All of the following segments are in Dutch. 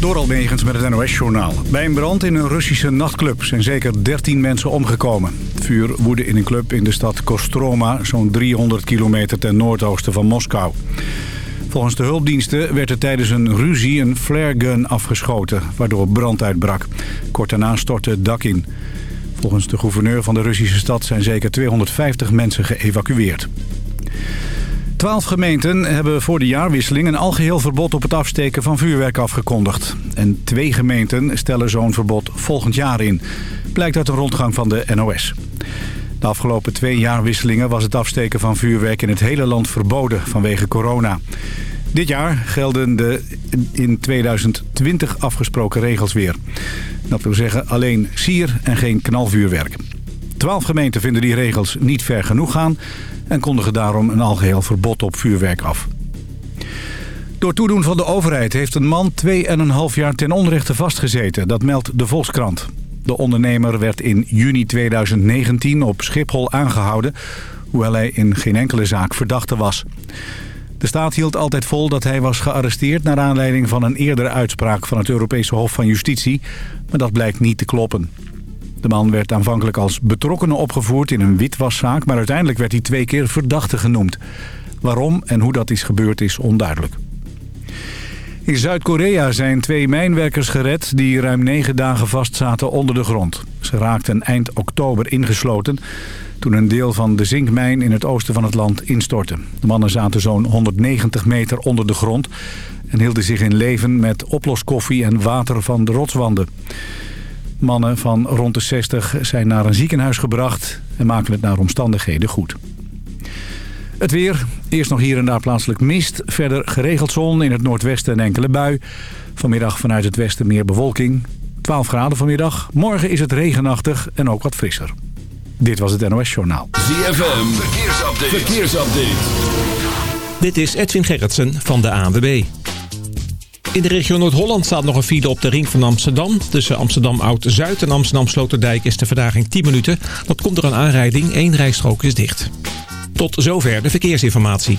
Door Almegens met het NOS-journaal. Bij een brand in een Russische nachtclub zijn zeker 13 mensen omgekomen. Vuur woedde in een club in de stad Kostroma... zo'n 300 kilometer ten noordoosten van Moskou. Volgens de hulpdiensten werd er tijdens een ruzie een flaregun afgeschoten... waardoor brand uitbrak. Kort daarna stortte dak in. Volgens de gouverneur van de Russische stad zijn zeker 250 mensen geëvacueerd. Twaalf gemeenten hebben voor de jaarwisseling een algeheel verbod op het afsteken van vuurwerk afgekondigd. En twee gemeenten stellen zo'n verbod volgend jaar in. Blijkt uit een rondgang van de NOS. De afgelopen twee jaarwisselingen was het afsteken van vuurwerk in het hele land verboden vanwege corona. Dit jaar gelden de in 2020 afgesproken regels weer. Dat wil zeggen alleen sier en geen knalvuurwerk. Twaalf gemeenten vinden die regels niet ver genoeg gaan en kondigen daarom een algeheel verbod op vuurwerk af. Door toedoen van de overheid heeft een man 2,5 jaar ten onrechte vastgezeten. Dat meldt de Volkskrant. De ondernemer werd in juni 2019 op Schiphol aangehouden... hoewel hij in geen enkele zaak verdachte was. De staat hield altijd vol dat hij was gearresteerd... naar aanleiding van een eerdere uitspraak van het Europese Hof van Justitie. Maar dat blijkt niet te kloppen. De man werd aanvankelijk als betrokkenen opgevoerd in een witwaszaak... maar uiteindelijk werd hij twee keer verdachte genoemd. Waarom en hoe dat is gebeurd is onduidelijk. In Zuid-Korea zijn twee mijnwerkers gered die ruim negen dagen vastzaten onder de grond. Ze raakten eind oktober ingesloten toen een deel van de zinkmijn in het oosten van het land instortte. De mannen zaten zo'n 190 meter onder de grond en hielden zich in leven met oploskoffie en water van de rotswanden. Mannen van rond de 60 zijn naar een ziekenhuis gebracht en maken het naar omstandigheden goed. Het weer. Eerst nog hier en daar plaatselijk mist. Verder geregeld zon in het noordwesten en enkele bui. Vanmiddag vanuit het westen meer bewolking. 12 graden vanmiddag. Morgen is het regenachtig en ook wat frisser. Dit was het NOS Journaal. ZFM. Verkeersupdate. Verkeersupdate. Dit is Edwin Gerritsen van de ANWB. In de regio Noord-Holland staat nog een file op de ring van Amsterdam. Tussen Amsterdam Oud-Zuid en Amsterdam Sloterdijk is de verdaging 10 minuten. Dat komt door een aanrijding. Eén rijstrook is dicht. Tot zover de verkeersinformatie.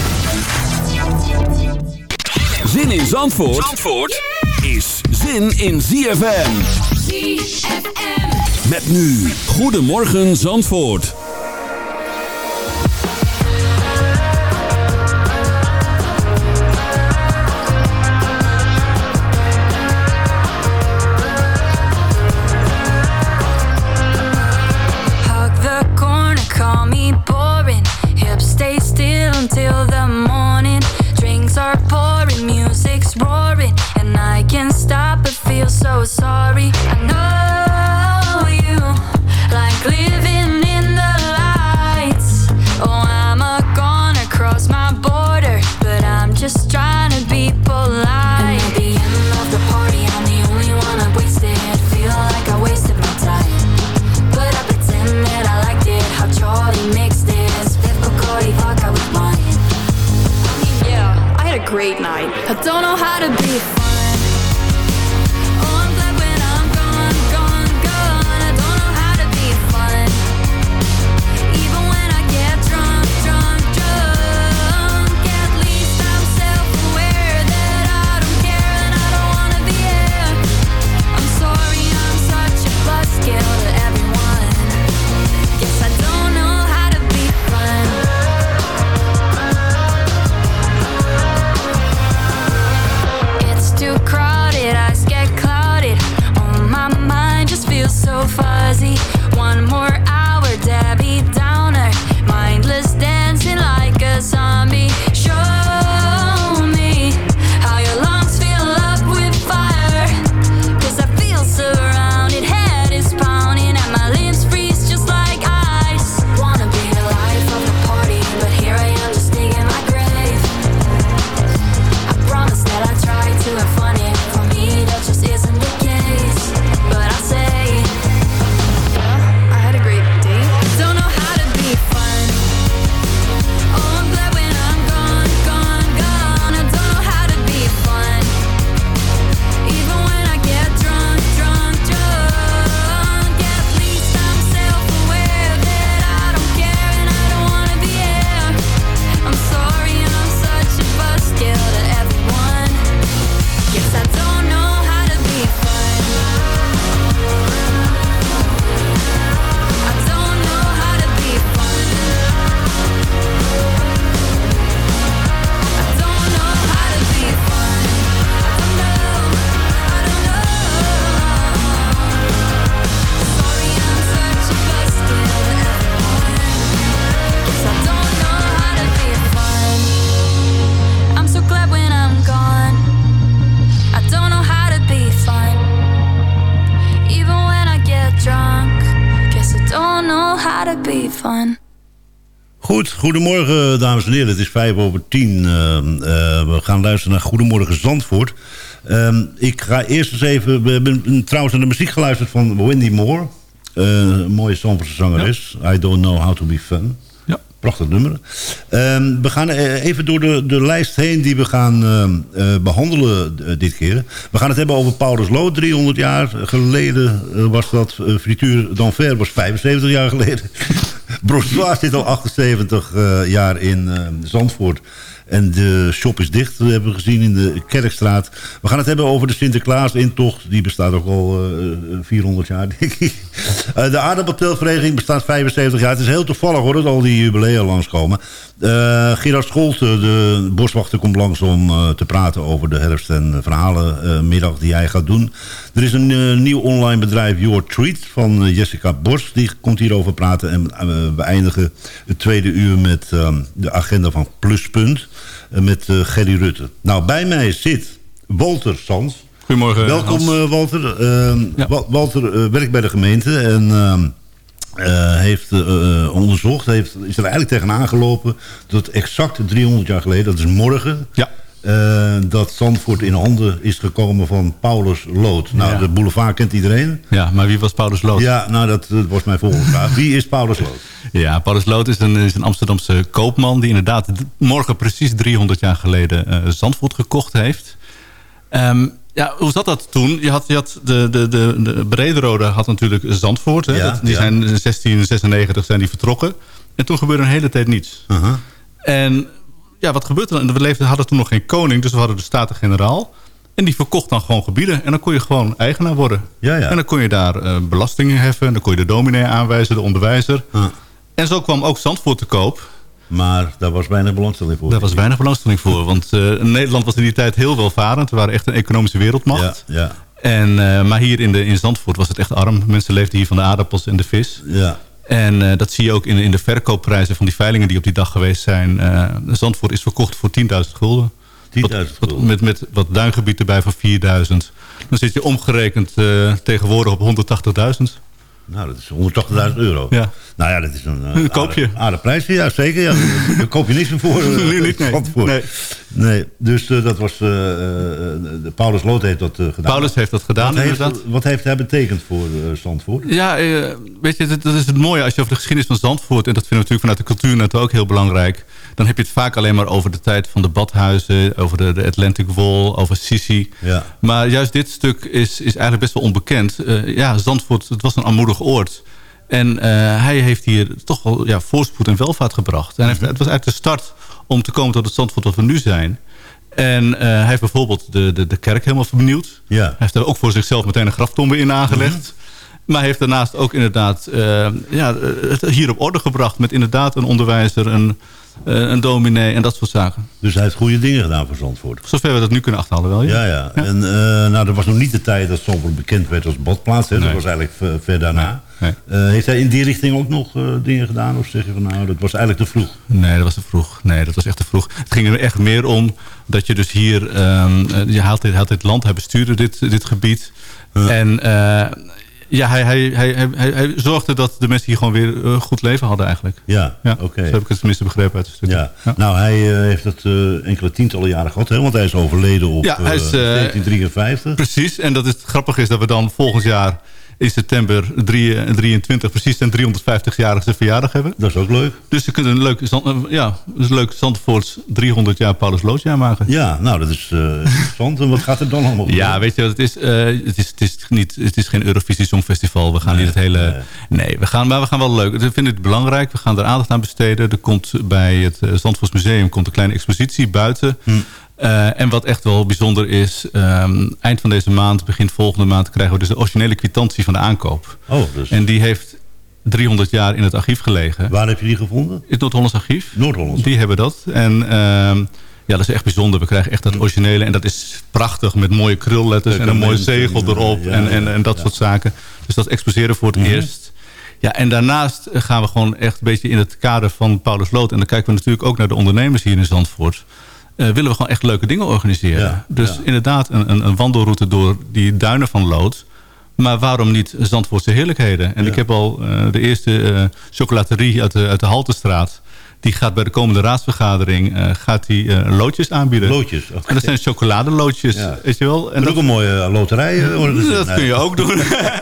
Zin in Zandvoort, Zandvoort is zin in ZFM. ZFM. Met nu, Goedemorgen Zandvoort. Hug the corner, call me boring. Hips stay still until the morning. Roaring, and I can't stop but feel so sorry. I know you like living in the lights. Oh, I'm a goner, cross my border, but I'm just trying to I don't know how to be goedemorgen dames en heren. Het is vijf over tien. Uh, uh, we gaan luisteren naar Goedemorgen Zandvoort. Uh, ik ga eerst eens even... We hebben trouwens naar de muziek geluisterd van Wendy Moore. Een mooie Zandvoortse zangeres. Ja. I don't know how to be fun. Prachtig nummer. we gaan even door de, de lijst heen die we gaan uh, behandelen dit keer. We gaan het hebben over Paulus Lood. 300 jaar geleden was dat. Frituur d'Anvers was 75 jaar geleden. Brossoir zit al 78 uh, jaar in Zandvoort. En de shop is dicht, we hebben gezien in de Kerkstraat. We gaan het hebben over de Sinterklaas-intocht. Die bestaat ook al uh, 400 jaar, denk ik. de aardappeltelvereniging bestaat 75 jaar. Het is heel toevallig hoor, dat al die jubilea langskomen. Uh, Gerard Scholte, de boswachter, komt langs om uh, te praten over de herfst- en verhalenmiddag uh, die hij gaat doen. Er is een nieuw online bedrijf, Your Treat, van Jessica Bos. Die komt hierover praten. En we eindigen het tweede uur met de agenda van Pluspunt. met Gerry Rutte. Nou, bij mij zit Walter Sans. Goedemorgen, Welkom, Walter. Ja. Walter werkt bij de gemeente en... Uh, heeft uh, onderzocht, heeft, is er eigenlijk tegenaan gelopen... dat exact 300 jaar geleden, dat is morgen... Ja. Uh, dat Zandvoort in handen is gekomen van Paulus Lood. Nou, ja. de boulevard kent iedereen. Ja, maar wie was Paulus Lood? Ja, nou, dat, dat was mijn volgende vraag. Wie is Paulus Lood? Ja, Paulus Lood is een, is een Amsterdamse koopman... die inderdaad morgen precies 300 jaar geleden Zandvoort gekocht heeft... Um, ja, hoe zat dat toen? Je had, je had de, de, de, de Brederode had natuurlijk Zandvoort. Hè? Ja, die ja. zijn in 1696 zijn die vertrokken. En toen gebeurde een hele tijd niets. Uh -huh. En ja, wat gebeurde dan? We leefden, hadden toen nog geen koning, dus we hadden de Staten-Generaal. En die verkocht dan gewoon gebieden. En dan kon je gewoon eigenaar worden. Ja, ja. En dan kon je daar uh, belastingen heffen. En dan kon je de dominee aanwijzen, de onderwijzer. Uh. En zo kwam ook Zandvoort te koop. Maar daar was weinig belangstelling voor. Daar was weinig belangstelling voor. Want uh, Nederland was in die tijd heel welvarend. We waren echt een economische wereldmacht. Ja, ja. En, uh, maar hier in, de, in Zandvoort was het echt arm. Mensen leefden hier van de aardappels en de vis. Ja. En uh, dat zie je ook in, in de verkoopprijzen van die veilingen die op die dag geweest zijn. Zandvoort is verkocht voor 10.000 gulden. 10.000 gulden. Met, met wat duingebied erbij van 4.000. Dan zit je omgerekend tegenwoordig op 180.000. Nou, dat is 180.000 euro. Ja. Nou ja, dat is een uh, koop je. Aardig, aardig prijsje, ja, zeker. Ja. Daar koop je niks meer voor. Uh, nee, nee. voor. nee. nee. Dus uh, dat was... de Paulus Lood heeft dat gedaan. Paulus heeft dat gedaan, wat inderdaad. Heeft, wat heeft hij betekend voor Zandvoort? Ja, weet je, dat, dat, is het mooie als je over de geschiedenis van Zandvoort... en dat vinden we natuurlijk vanuit de cultuur net ook heel belangrijk... dan heb je het vaak alleen maar over de tijd van de badhuizen... over de, de Atlantic Wall, over Sisi. Ja. Maar juist dit stuk is, is eigenlijk best wel onbekend. ja, Zandvoort, het was een armoedig oord... En uh, hij heeft hier toch wel ja, voorspoed en welvaart gebracht. En het was eigenlijk de start om te komen tot het Zandvoort wat we nu zijn. En uh, hij heeft bijvoorbeeld de, de, de kerk helemaal vernieuwd. Ja. Hij heeft er ook voor zichzelf meteen een graftombe in aangelegd. Mm -hmm. Maar heeft daarnaast ook inderdaad uh, ja, het hier op orde gebracht... met inderdaad een onderwijzer, een, een dominee en dat soort zaken. Dus hij heeft goede dingen gedaan voor Zandvoort. Zover we dat nu kunnen achterhalen wel, ja. Ja, ja. ja. En uh, nou, er was nog niet de tijd dat Zandvoort bekend werd als badplaats. Hè. Nee. Dat was eigenlijk ver daarna. Nee. Uh, heeft hij in die richting ook nog uh, dingen gedaan? Of zeg je van nou, dat was eigenlijk te vroeg? Nee, dat was te vroeg. Nee, dat was echt te vroeg. Het ging er echt meer om dat je dus hier... Um, je haalt dit, haalt dit land, hij bestuurde dit, dit gebied. En ja, hij, hij, hij, hij, zorgde dat de mensen hier gewoon weer een goed leven hadden eigenlijk. Ja, oké. Heb ik het tenminste begrepen uit het stuk. Ja. Nou, hij uh, heeft het uh, enkele tientallen jaren gehad, hè? want hij is overleden op ja, hij is, uh, 1953. Precies, en dat is het grappige is dat we dan volgend jaar in september 23 precies zijn 350-jarige verjaardag hebben. Dat is ook leuk. Dus ze kunnen een leuk, ja, dus een leuk Zandvoorts 300 jaar Paulus Loodjaar maken. Ja, nou dat is uh, interessant. En wat gaat er dan allemaal Ja, weet je, het is, uh, het is, het is, niet, het is geen Eurovisie Songfestival. We gaan nee, niet het hele... Nee. nee, we gaan, maar we gaan wel leuk. We vinden het belangrijk. We gaan er aandacht aan besteden. Er komt bij het Zandvoorts Museum komt een kleine expositie buiten... Hm. Uh, en wat echt wel bijzonder is... Um, eind van deze maand, begin volgende maand... krijgen we dus de originele kwitantie van de aankoop. Oh, dus... En die heeft 300 jaar in het archief gelegen. Waar heb je die gevonden? In het Noord-Hollands archief. Noord-Hollands? Die hebben dat. En uh, ja, dat is echt bijzonder. We krijgen echt dat originele. En dat is prachtig met mooie krulletters... en een mooi zegel erop ja, en, en, en dat ja. soort zaken. Dus dat exposeren voor het mm -hmm. eerst... Ja, en daarnaast gaan we gewoon echt een beetje in het kader van Paulus Lood. En dan kijken we natuurlijk ook naar de ondernemers hier in Zandvoort. Uh, willen we gewoon echt leuke dingen organiseren. Ja, dus ja. inderdaad een, een, een, wandelroute door die duinen van Lood. Maar waarom niet Zandvoortse heerlijkheden? En ik heb al de eerste chocolaterie uit de, uit de Haltestraat die gaat bij de komende raadsvergadering uh, gaat die, uh, loodjes aanbieden. Loodjes? Okay. En dat zijn chocoladeloodjes, ja. je wel. En dat, ook een mooie loterij. dat kun je ook doen.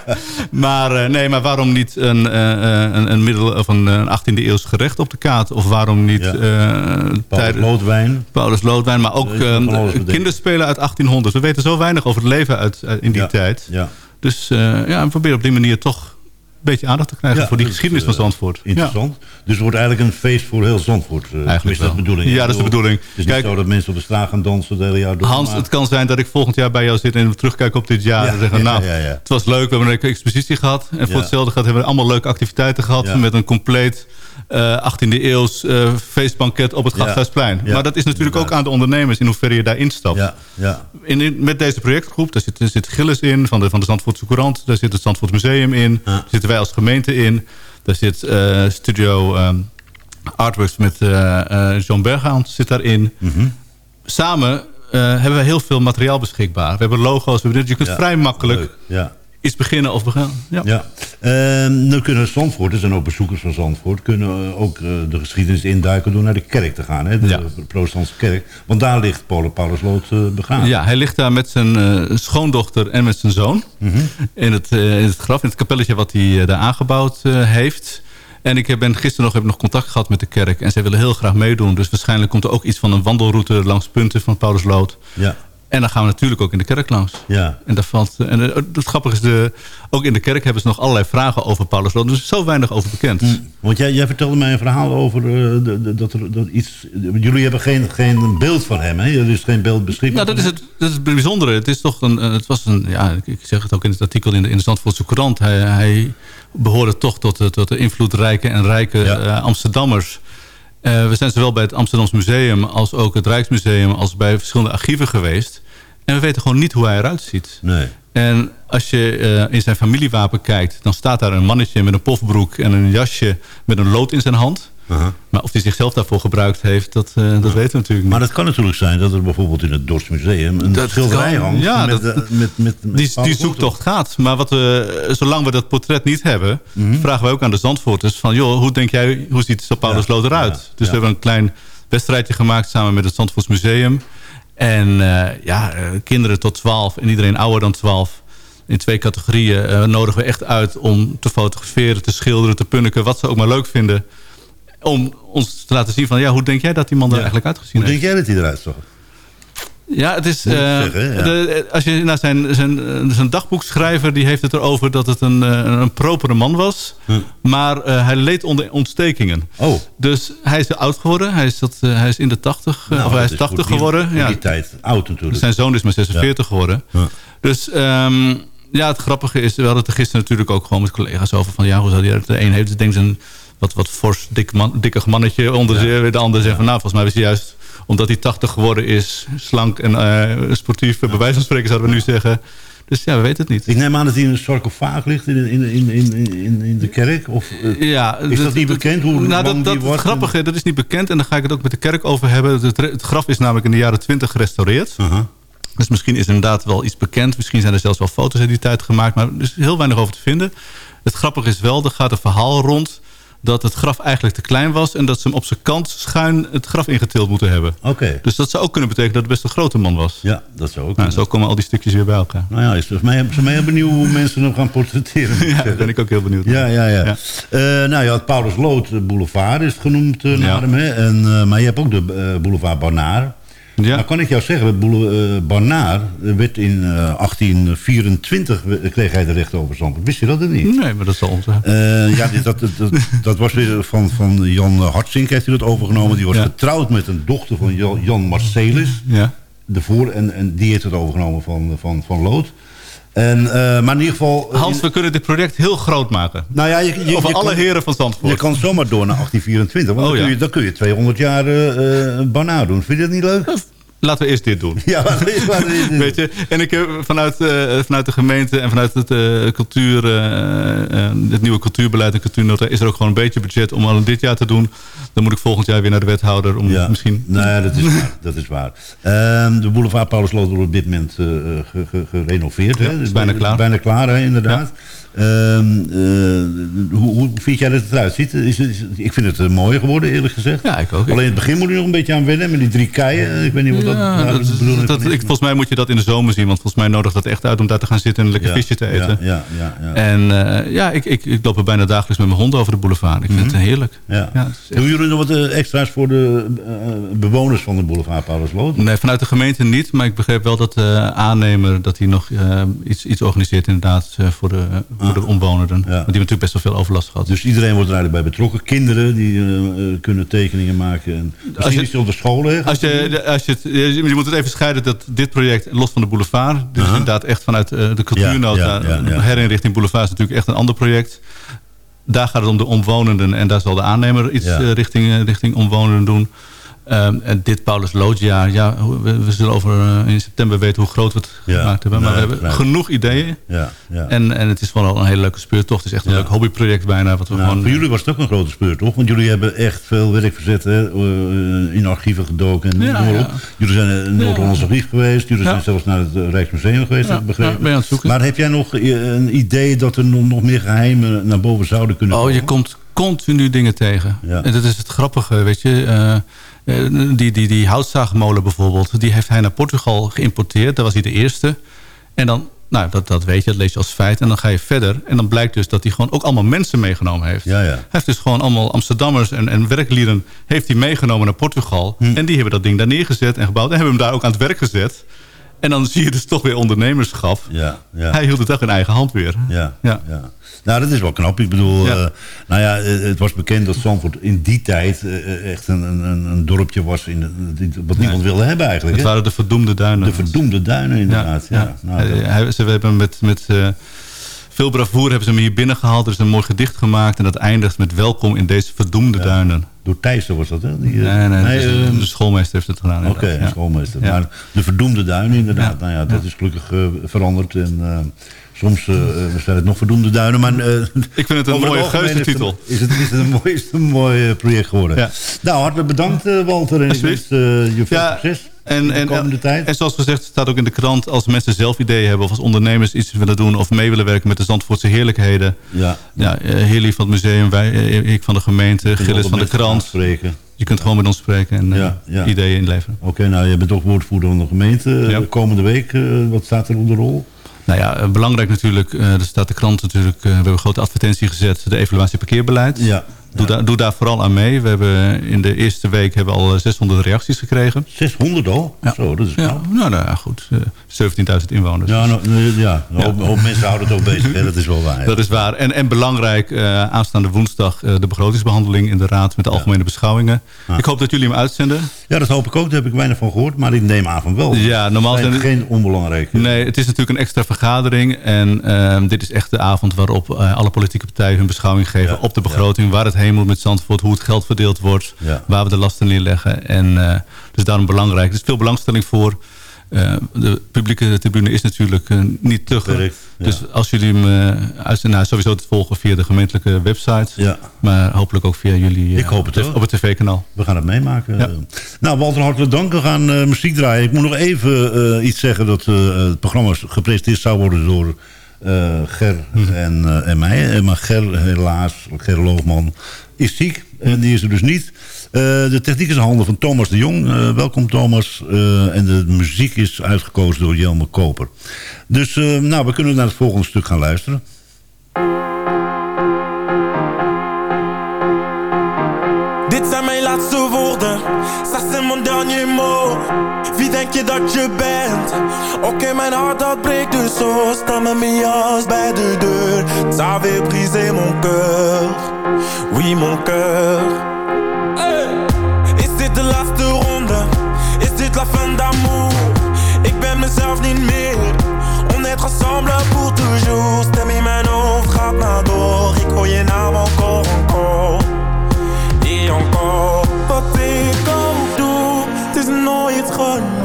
maar, nee, maar waarom niet een, een, een, middel, of een, een 18e eeuws gerecht op de kaart? Of waarom niet... Ja. Paulus Loodwijn. Paulus Loodwijn, maar ook kinderspelen uit 1800. We weten zo weinig over het leven uit, in die ja. tijd. Ja. Dus ja, we proberen op die manier toch beetje aandacht te krijgen Ja, voor die geschiedenis van eh, Zandvoort. Interessant. Dus het wordt eigenlijk een feest voor heel Zandvoort. Uh, Eigenlijk is dat wel. de bedoeling? Ja, dat is de bedoeling. Het is Kijk- niet zo dat mensen op de straat gaan dansen het hele jaar door. Hans, maar- het kan zijn dat ik volgend jaar bij jou zit en we terugkijken op dit jaar. Ja, en zeggen, nou, het was leuk, we hebben een expositie gehad. En voor hetzelfde gaat hebben we allemaal leuke activiteiten gehad. Met een compleet eh 18e eeuws eh, feestbanket op het. Gasthuisplein. Maar dat is natuurlijk ook aan de ondernemers in hoeverre je daarin stapt. Ja, ja. In, met deze projectgroep, daar zit, er zit Gilles in van de, van de Zandvoortse Courant. Daar zit het Zandvoort Museum in. Daar zitten wij als gemeente in. Daar zit eh, Studio Artworks met eh, eh, John Berghout zit daarin. Mhm. Samen eh, hebben we heel veel materiaal beschikbaar. We hebben logo's. We hebben dit. Je kunt Ja, vrij makkelijk Ja. Iets beginnen of beginnen. Ja. Ja. Ehm, nu kunnen Zandvoort, er zijn ook bezoekers van Zandvoort... kunnen eh, ook eh, de geschiedenis induiken door naar de kerk te gaan. Hè? De, Ja. protestantse kerk. Want daar ligt Paul Paulusloot eh begraven. Ja, hij ligt daar met zijn schoondochter en met zijn zoon. Mhm. in, het, in het graf, in het kapelletje wat hij daar aangebouwd heeft. En ik heb- ben gisteren nog, heb nog contact gehad met de kerk. En zij willen heel graag meedoen. Dus waarschijnlijk komt er ook iets van een wandelroute langs punten van Paulusloot. Ja, En dan gaan we natuurlijk ook in de kerk langs. ja. En, daar valt, en eh, het grappige is, de, ook in de kerk hebben ze nog allerlei vragen over. Dus er is zo weinig over bekend. Want jij, jij vertelde mij een verhaal over eh, de, de- dat er dat iets... Jullie hebben geen, geen beeld van hem, hè? Er is geen beeld beschikbaar. Nou, dat is, het, dat is het bijzondere. Het is toch een, eh, het was een, ja, ik- zeg het ook in het artikel in de, in de Zandvoortse Courant. Hij, hij behoorde toch tot de, tot de invloedrijke en rijke Ja. eh, Amsterdammers. Eh, we zijn zowel bij het Amsterdams Museum als ook het Rijksmuseum als bij verschillende archieven geweest. En we weten gewoon niet hoe hij eruit ziet. Nee. En als je eh, in zijn familiewapen kijkt, dan staat daar een mannetje met een pofbroek en een jasje met een lood in zijn hand. Aha. Maar of hij zichzelf daarvoor gebruikt heeft, dat, eh, dat weten we natuurlijk niet. Maar het kan natuurlijk zijn dat er bijvoorbeeld in het Dorpsmuseum... een Dat schilderij kan, hangt ja, met, dat- de- met, met, met die, die zoektocht gaat. Maar wat we, eh, zolang we dat portret niet hebben... vragen we ook aan de Zandvoorters van... joh, hoe denk jij, hoe ziet Sint Paulusloot Ja, eruit? ja, dus ja. we hebben een klein wedstrijdje gemaakt... samen met het Zandvoorts Museum. En eh, ja, eh, kinderen tot 12 en iedereen ouder dan 12... in twee categorieën eh, nodigen we echt uit... om te fotograferen, te schilderen, te punniken... wat ze ook maar leuk vinden... om ons te laten zien van... ja, hoe denk jij dat die man er eigenlijk uitgezien Hoe heeft? denk jij dat hij eruit zag? Ja, het is. Eh, zeggen, ja. de, als je naar zijn, zijn, eh, zijn dagboekschrijver, die heeft het erover dat het een, eh, een propere man was. Hm. Maar eh, hij leed onder ontstekingen. Oh, Dus hij is oud geworden. Hij is, dat, eh, hij is in de 80, eh, nou, of hij is voor 80 die- geworden. Ja. die tijd oud natuurlijk. Zijn zoon is maar 46 geworden. Ja. Dus ehm, ja, het grappige is, we hadden het er gisteren natuurlijk ook gewoon met collega's over van ja, hoe zou die er de een heeft, denkt een wat, wat fors, dik man, dikkig mannetje onder zich. De ander zegt van nou, volgens mij is hij juist omdat hij 80 geworden is, slank en eh, sportief, bij wijze van spreken zouden we nu zeggen. Dus ja, we weten het niet. Ik neem aan dat hij in een sarcofaag ligt in, in, in, in, in, in de kerk. Of, eh, Ja, Is dat niet bekend, hoe nou, dat, wordt? Het grappige, dat is niet bekend en daar ga ik het ook met de kerk over hebben. Het, het graf is namelijk in de jaren 20 gerestaureerd. Dus misschien is er inderdaad wel iets bekend. Misschien zijn er zelfs wel foto's uit die tijd gemaakt. Maar er is heel weinig over te vinden. Het grappige is wel, er gaat een verhaal rond... dat het graf eigenlijk te klein was... en dat ze hem op zijn kant schuin het graf ingetild moeten hebben. Oké, Dus dat zou ook kunnen betekenen dat het best een grote man was. ja, dat zou ook Nou, zo komen al die stukjes weer bij elkaar. Nou ja, is dus mij, zijn mij heel benieuwd hoe mensen hem gaan portretteren. Ja, daar ben ik ook heel benieuwd. Ja, ja, ja. Ja. Eh, nou ja, het Paulus Lood Boulevard is genoemd eh, naar Ja. hem. Hè? En, eh, maar je hebt ook de Boulevard Barnaar. Ja. Nou kan ik jou zeggen, eh, Barnaar werd in eh, 1824 we- kreeg hij de rechten over Zandvoort. Wist je dat er niet? Nee, maar dat zal onze... Eh, ja, dit- dat, dat, dat was weer van, van Jan Hartzink heeft hij dat overgenomen. Die was Ja. getrouwd met een dochter van Jan, Jan Marcelis. Ja. De voor, en, en die heeft het overgenomen van, van, van Lood. En, eh, maar in ieder geval... eh, Hans, we kunnen dit project heel groot maken. nou ja, je, je, Over je alle kan, heren van je Zandvoort. kan zomaar door naar 1824. Want Oh, dan, ja. kun je, dan kun je 200 jaar Barnaar doen. Vind je dat niet leuk? Laten we eerst dit doen. Ja, laten we eerst maar dit doen. Weet je? En ik heb vanuit, eh, vanuit de gemeente en vanuit het, eh, cultuur, eh, het nieuwe cultuurbeleid en cultuurnota... is er ook gewoon een beetje budget om al dit jaar te doen. Dan moet ik volgend jaar weer naar de wethouder om Ja, misschien... Nou ja, dat is waar. Dat is waar. Ehm, de boulevard Paulusloot wordt op dit moment ge- ge- gerenoveerd. Ja, hè? is bijna klaar. Bijna klaar, hè, inderdaad. Ehm, eh, hoe, hoe vind jij dat het eruit ziet? Is, is, ik vind het eh, mooi geworden, eerlijk gezegd. Ja, ik ook. Alleen in het begin moet je nog een beetje aan wennen met die drie keien. Ik weet niet wat dat, nou, dat, ik, volgens mij moet je dat in de zomer zien. Want volgens mij nodigt dat echt uit om daar te gaan zitten en een lekker Ja, visje te eten. Ja, ja, ja. En eh, ja, ik, ik, ik loop er bijna dagelijks met mijn hond over de boulevard. Ik vind het heerlijk. Ja. Het Doen jullie nog wat extra's voor de bewoners van de boulevard Paulusloot? Nee, vanuit de gemeente niet. Maar ik begreep wel dat de aannemer dat hij nog iets, iets organiseert inderdaad voor de, de omwonenden. Want die hebben natuurlijk best wel veel overlast gehad. Dus iedereen wordt er eigenlijk bij betrokken. Kinderen die eh, eh, kunnen tekeningen maken. En misschien je- is het op de scholen. Als je, als je, je moet het even scheiden dat dit project, los van de boulevard... dus Aha. inderdaad echt vanuit eh, de cultuurnota... Herinrichting boulevard is natuurlijk echt een ander project. Daar gaat het om de omwonenden en daar zal de aannemer iets Ja. richting, richting omwonenden doen. Ehm, en dit Paulus Loodjaar, ja, we, we zullen over eh, in september weten hoe groot we het Ja. gemaakt hebben. Maar Nee, we hebben genoeg ideeën. Ja, ja. En, en het is vooral een hele leuke speurtocht. Het is echt een leuk hobbyproject bijna. Wat we Nou, gewoon, voor jullie was het ook een grote speur, toch? Want jullie hebben echt veel werk verzet, hè? eh, in archieven gedoken en. Jullie zijn in Noord-Hollandse Archief geweest. Jullie zijn zelfs naar het Rijksmuseum geweest, Ja, heb ik begrepen. ben aan het zoeken. Maar heb jij nog eh, een idee dat er nog, meer geheimen naar boven zouden kunnen Oh, komen? je komt continu dingen tegen. En dat is het grappige, weet je. Die, die, die houtzaagmolen bijvoorbeeld, die heeft hij naar Portugal geïmporteerd. Daar was hij de eerste. En dan, nou, dat, dat weet je, dat lees je als feit. En dan ga je verder. En dan blijkt dus dat hij gewoon ook allemaal mensen meegenomen heeft. Ja, ja. Hij heeft dus gewoon allemaal Amsterdammers en, en werklieden heeft hij meegenomen naar Portugal. Hm. En die hebben dat ding daar neergezet en gebouwd. En hebben hem daar ook aan het werk gezet. En dan zie je dus toch weer ondernemerschap. Ja, ja. Hij hield het toch in eigen hand weer. Ja, Ja. ja. Nou, dat is wel knap. Ik bedoel, Ja. eh, nou ja, eh, het was bekend dat Zandvoort in die tijd eh, echt een, een, een dorpje was in de, wat niemand wilde hebben eigenlijk. Het hè? waren de verdoemde duinen. De verdoemde duinen inderdaad. Ja, Nou, Hij- ze hebben met, met veel bravoure hebben ze hem hier binnengehaald. Er is een mooi gedicht gemaakt. En dat eindigt met welkom in deze verdoemde duinen. Door Thijssen was dat, hè? Die, eh, Nee, nee, dus eh, de schoolmeester heeft het gedaan. Oké, ja. schoolmeester. Ja. Maar de verdoemde duinen inderdaad. Nou ja, dat is gelukkig eh, veranderd. En eh, soms zijn het nog verdoemde duinen. Maar, Ik vind het een mooie algemeen is het. Is het, is het een mooi, is het een mooi project geworden. Ja. Nou, hartelijk bedankt Walter. En ik wens je veel succes En, de en, komende tijd. en zoals gezegd staat ook in de krant... als mensen zelf ideeën hebben of als ondernemers iets willen doen... of mee willen werken met de Zandvoortse heerlijkheden... ja, Ja, eh, Hilly van het museum, wij, eh, ik van de gemeente, Gilles van de krant. Spreken. Je kunt gewoon met ons spreken en eh, Ja, ja. ideeën inleveren. Oké, nou, je bent ook woordvoerder van de gemeente. Eh, Ja. Komende week, eh, wat staat er op de rol? Nou ja, eh, belangrijk natuurlijk, eh, er staat de krant natuurlijk... eh, we hebben een grote advertentie gezet, de evaluatie parkeerbeleid. Ja. Doe, daar, doe daar vooral aan mee. We hebben in de eerste week hebben we al eh, 600 reacties gekregen. 600 al? Ja. Zo, dat is Ja, nou, nou ja, goed. eh, 17.000 inwoners. Ja, nou, eh, ja. Een hoop, mensen houden het ook bezig. Hè? Dat is wel waar. Dat is waar. En, en belangrijk, eh, aanstaande woensdag eh, de begrotingsbehandeling in de Raad met de algemene beschouwingen. Ik hoop dat jullie hem uitzenden. Ja, dat hoop ik ook. Daar heb ik weinig van gehoord. Maar ik neem aan van wel. Ja, normaal zijn het- geen onbelangrijke. Nee, het is natuurlijk een extra vergadering. En ehm, dit is echt de avond waarop eh, alle politieke partijen hun beschouwing geven... Op de begroting, waar het heen moet met Zandvoort... hoe het geld verdeeld wordt, Ja. waar we de lasten neerleggen. En eh, dus daarom belangrijk. Er is veel belangstelling voor. Eh, de publieke tribune is natuurlijk eh, niet te ja. Dus als jullie hem uh, uitzenden... Nou, sowieso te volgen via de gemeentelijke website. Ja. Maar hopelijk ook via jullie... Ik hoop het. Op het tv-kanaal. We gaan het meemaken. Ja. Nou, Walter, hartelijk dank. We gaan muziek draaien. Ik moet nog even iets zeggen dat het programma gepresenteerd zou worden door eh, Ger Mhm. en, eh, en mij. Eh, Maar Ger, helaas, Ger Loogman, is ziek. En die is er dus niet. Eh, de techniek is in handen van Thomas de Jong. Eh, welkom Thomas. Eh, en de muziek is uitgekozen door Jelme Koper. Dus eh, nou, we kunnen naar het volgende stuk gaan luisteren. Dit zijn mijn laatste woorden, ça c'est mon dernier mot Wie denk je dat je bent? Oké, mijn hart dat breekt de Ça avait brisé mon cœur. Oui, mon cœur. Hey! Is dit de laatste ronde? Is dit la fin d'amour? Ik ben mezelf niet meer On est ensemble pour toujours. Stem in mijn hoofd gaat maar door Ik hoor je naam encore, encore. Et encore. Wat ik ook doe, het is nooit genoeg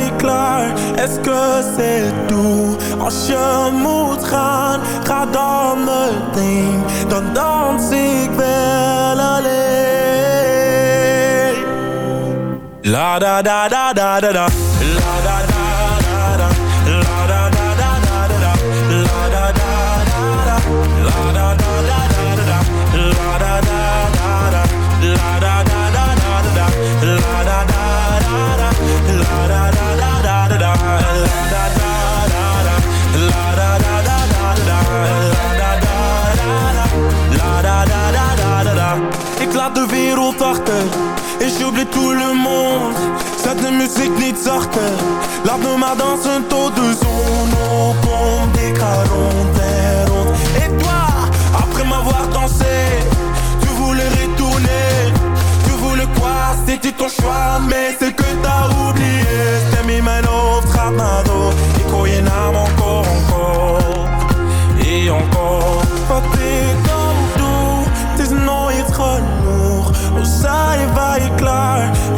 je klaar? Est-ce que c'est tout? Als je moet gaan, ga dan meteen. Dan dans ik wel alleen. La da da da da da da. La tout le monde. Zet de muziek niet zachter Laat me maar dansen tot de zon opkomt Ik ga rond Et toi, après m'avoir dansé Tu voulais retourner. Tu voulais quoi, c'était ton choix Mais c'est que t'as oublié. Stem in mijn hoofd gaat naar door Ik je encore, encore. Et encore. Wat ik ook doe Het is nooit genoeg Hoe zijn wij klaar?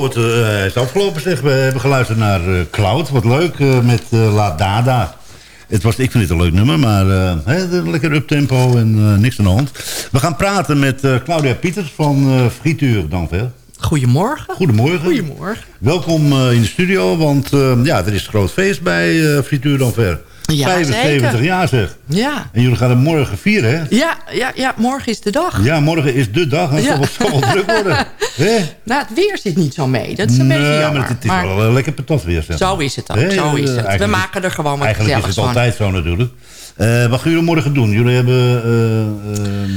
Oh, wat, is afgelopen zeg. We hebben geluisterd naar eh, Cloud. Wat leuk, eh, met La Dada. Het was, ik vind het een leuk nummer, maar hè, lekker uptempo en niks aan de hand. We gaan praten met Claudia Pieters van Frituur Danver. Goedemorgen. Goedemorgen. Goedemorgen. Welkom in de studio, want ja, er is een groot feest bij Frituur Danver. Ja, 75 zeker. jaar zeg. Ja. En jullie gaan het morgen vieren, hè? Ja, ja, ja, morgen is de dag. Ja, morgen is de dag. Het Ja. zal wel- zal wel druk worden. Hè? Nou, het weer zit niet zo mee. Dat is een beetje jammer. maar het is Maar wel lekker patat weer, zeg. zo is het ook. Hè, Zo is het. We maken er gewoon wat Eigenlijk is het van. altijd zo natuurlijk. Eh, wat gaan jullie morgen doen? Jullie hebben eh, eh,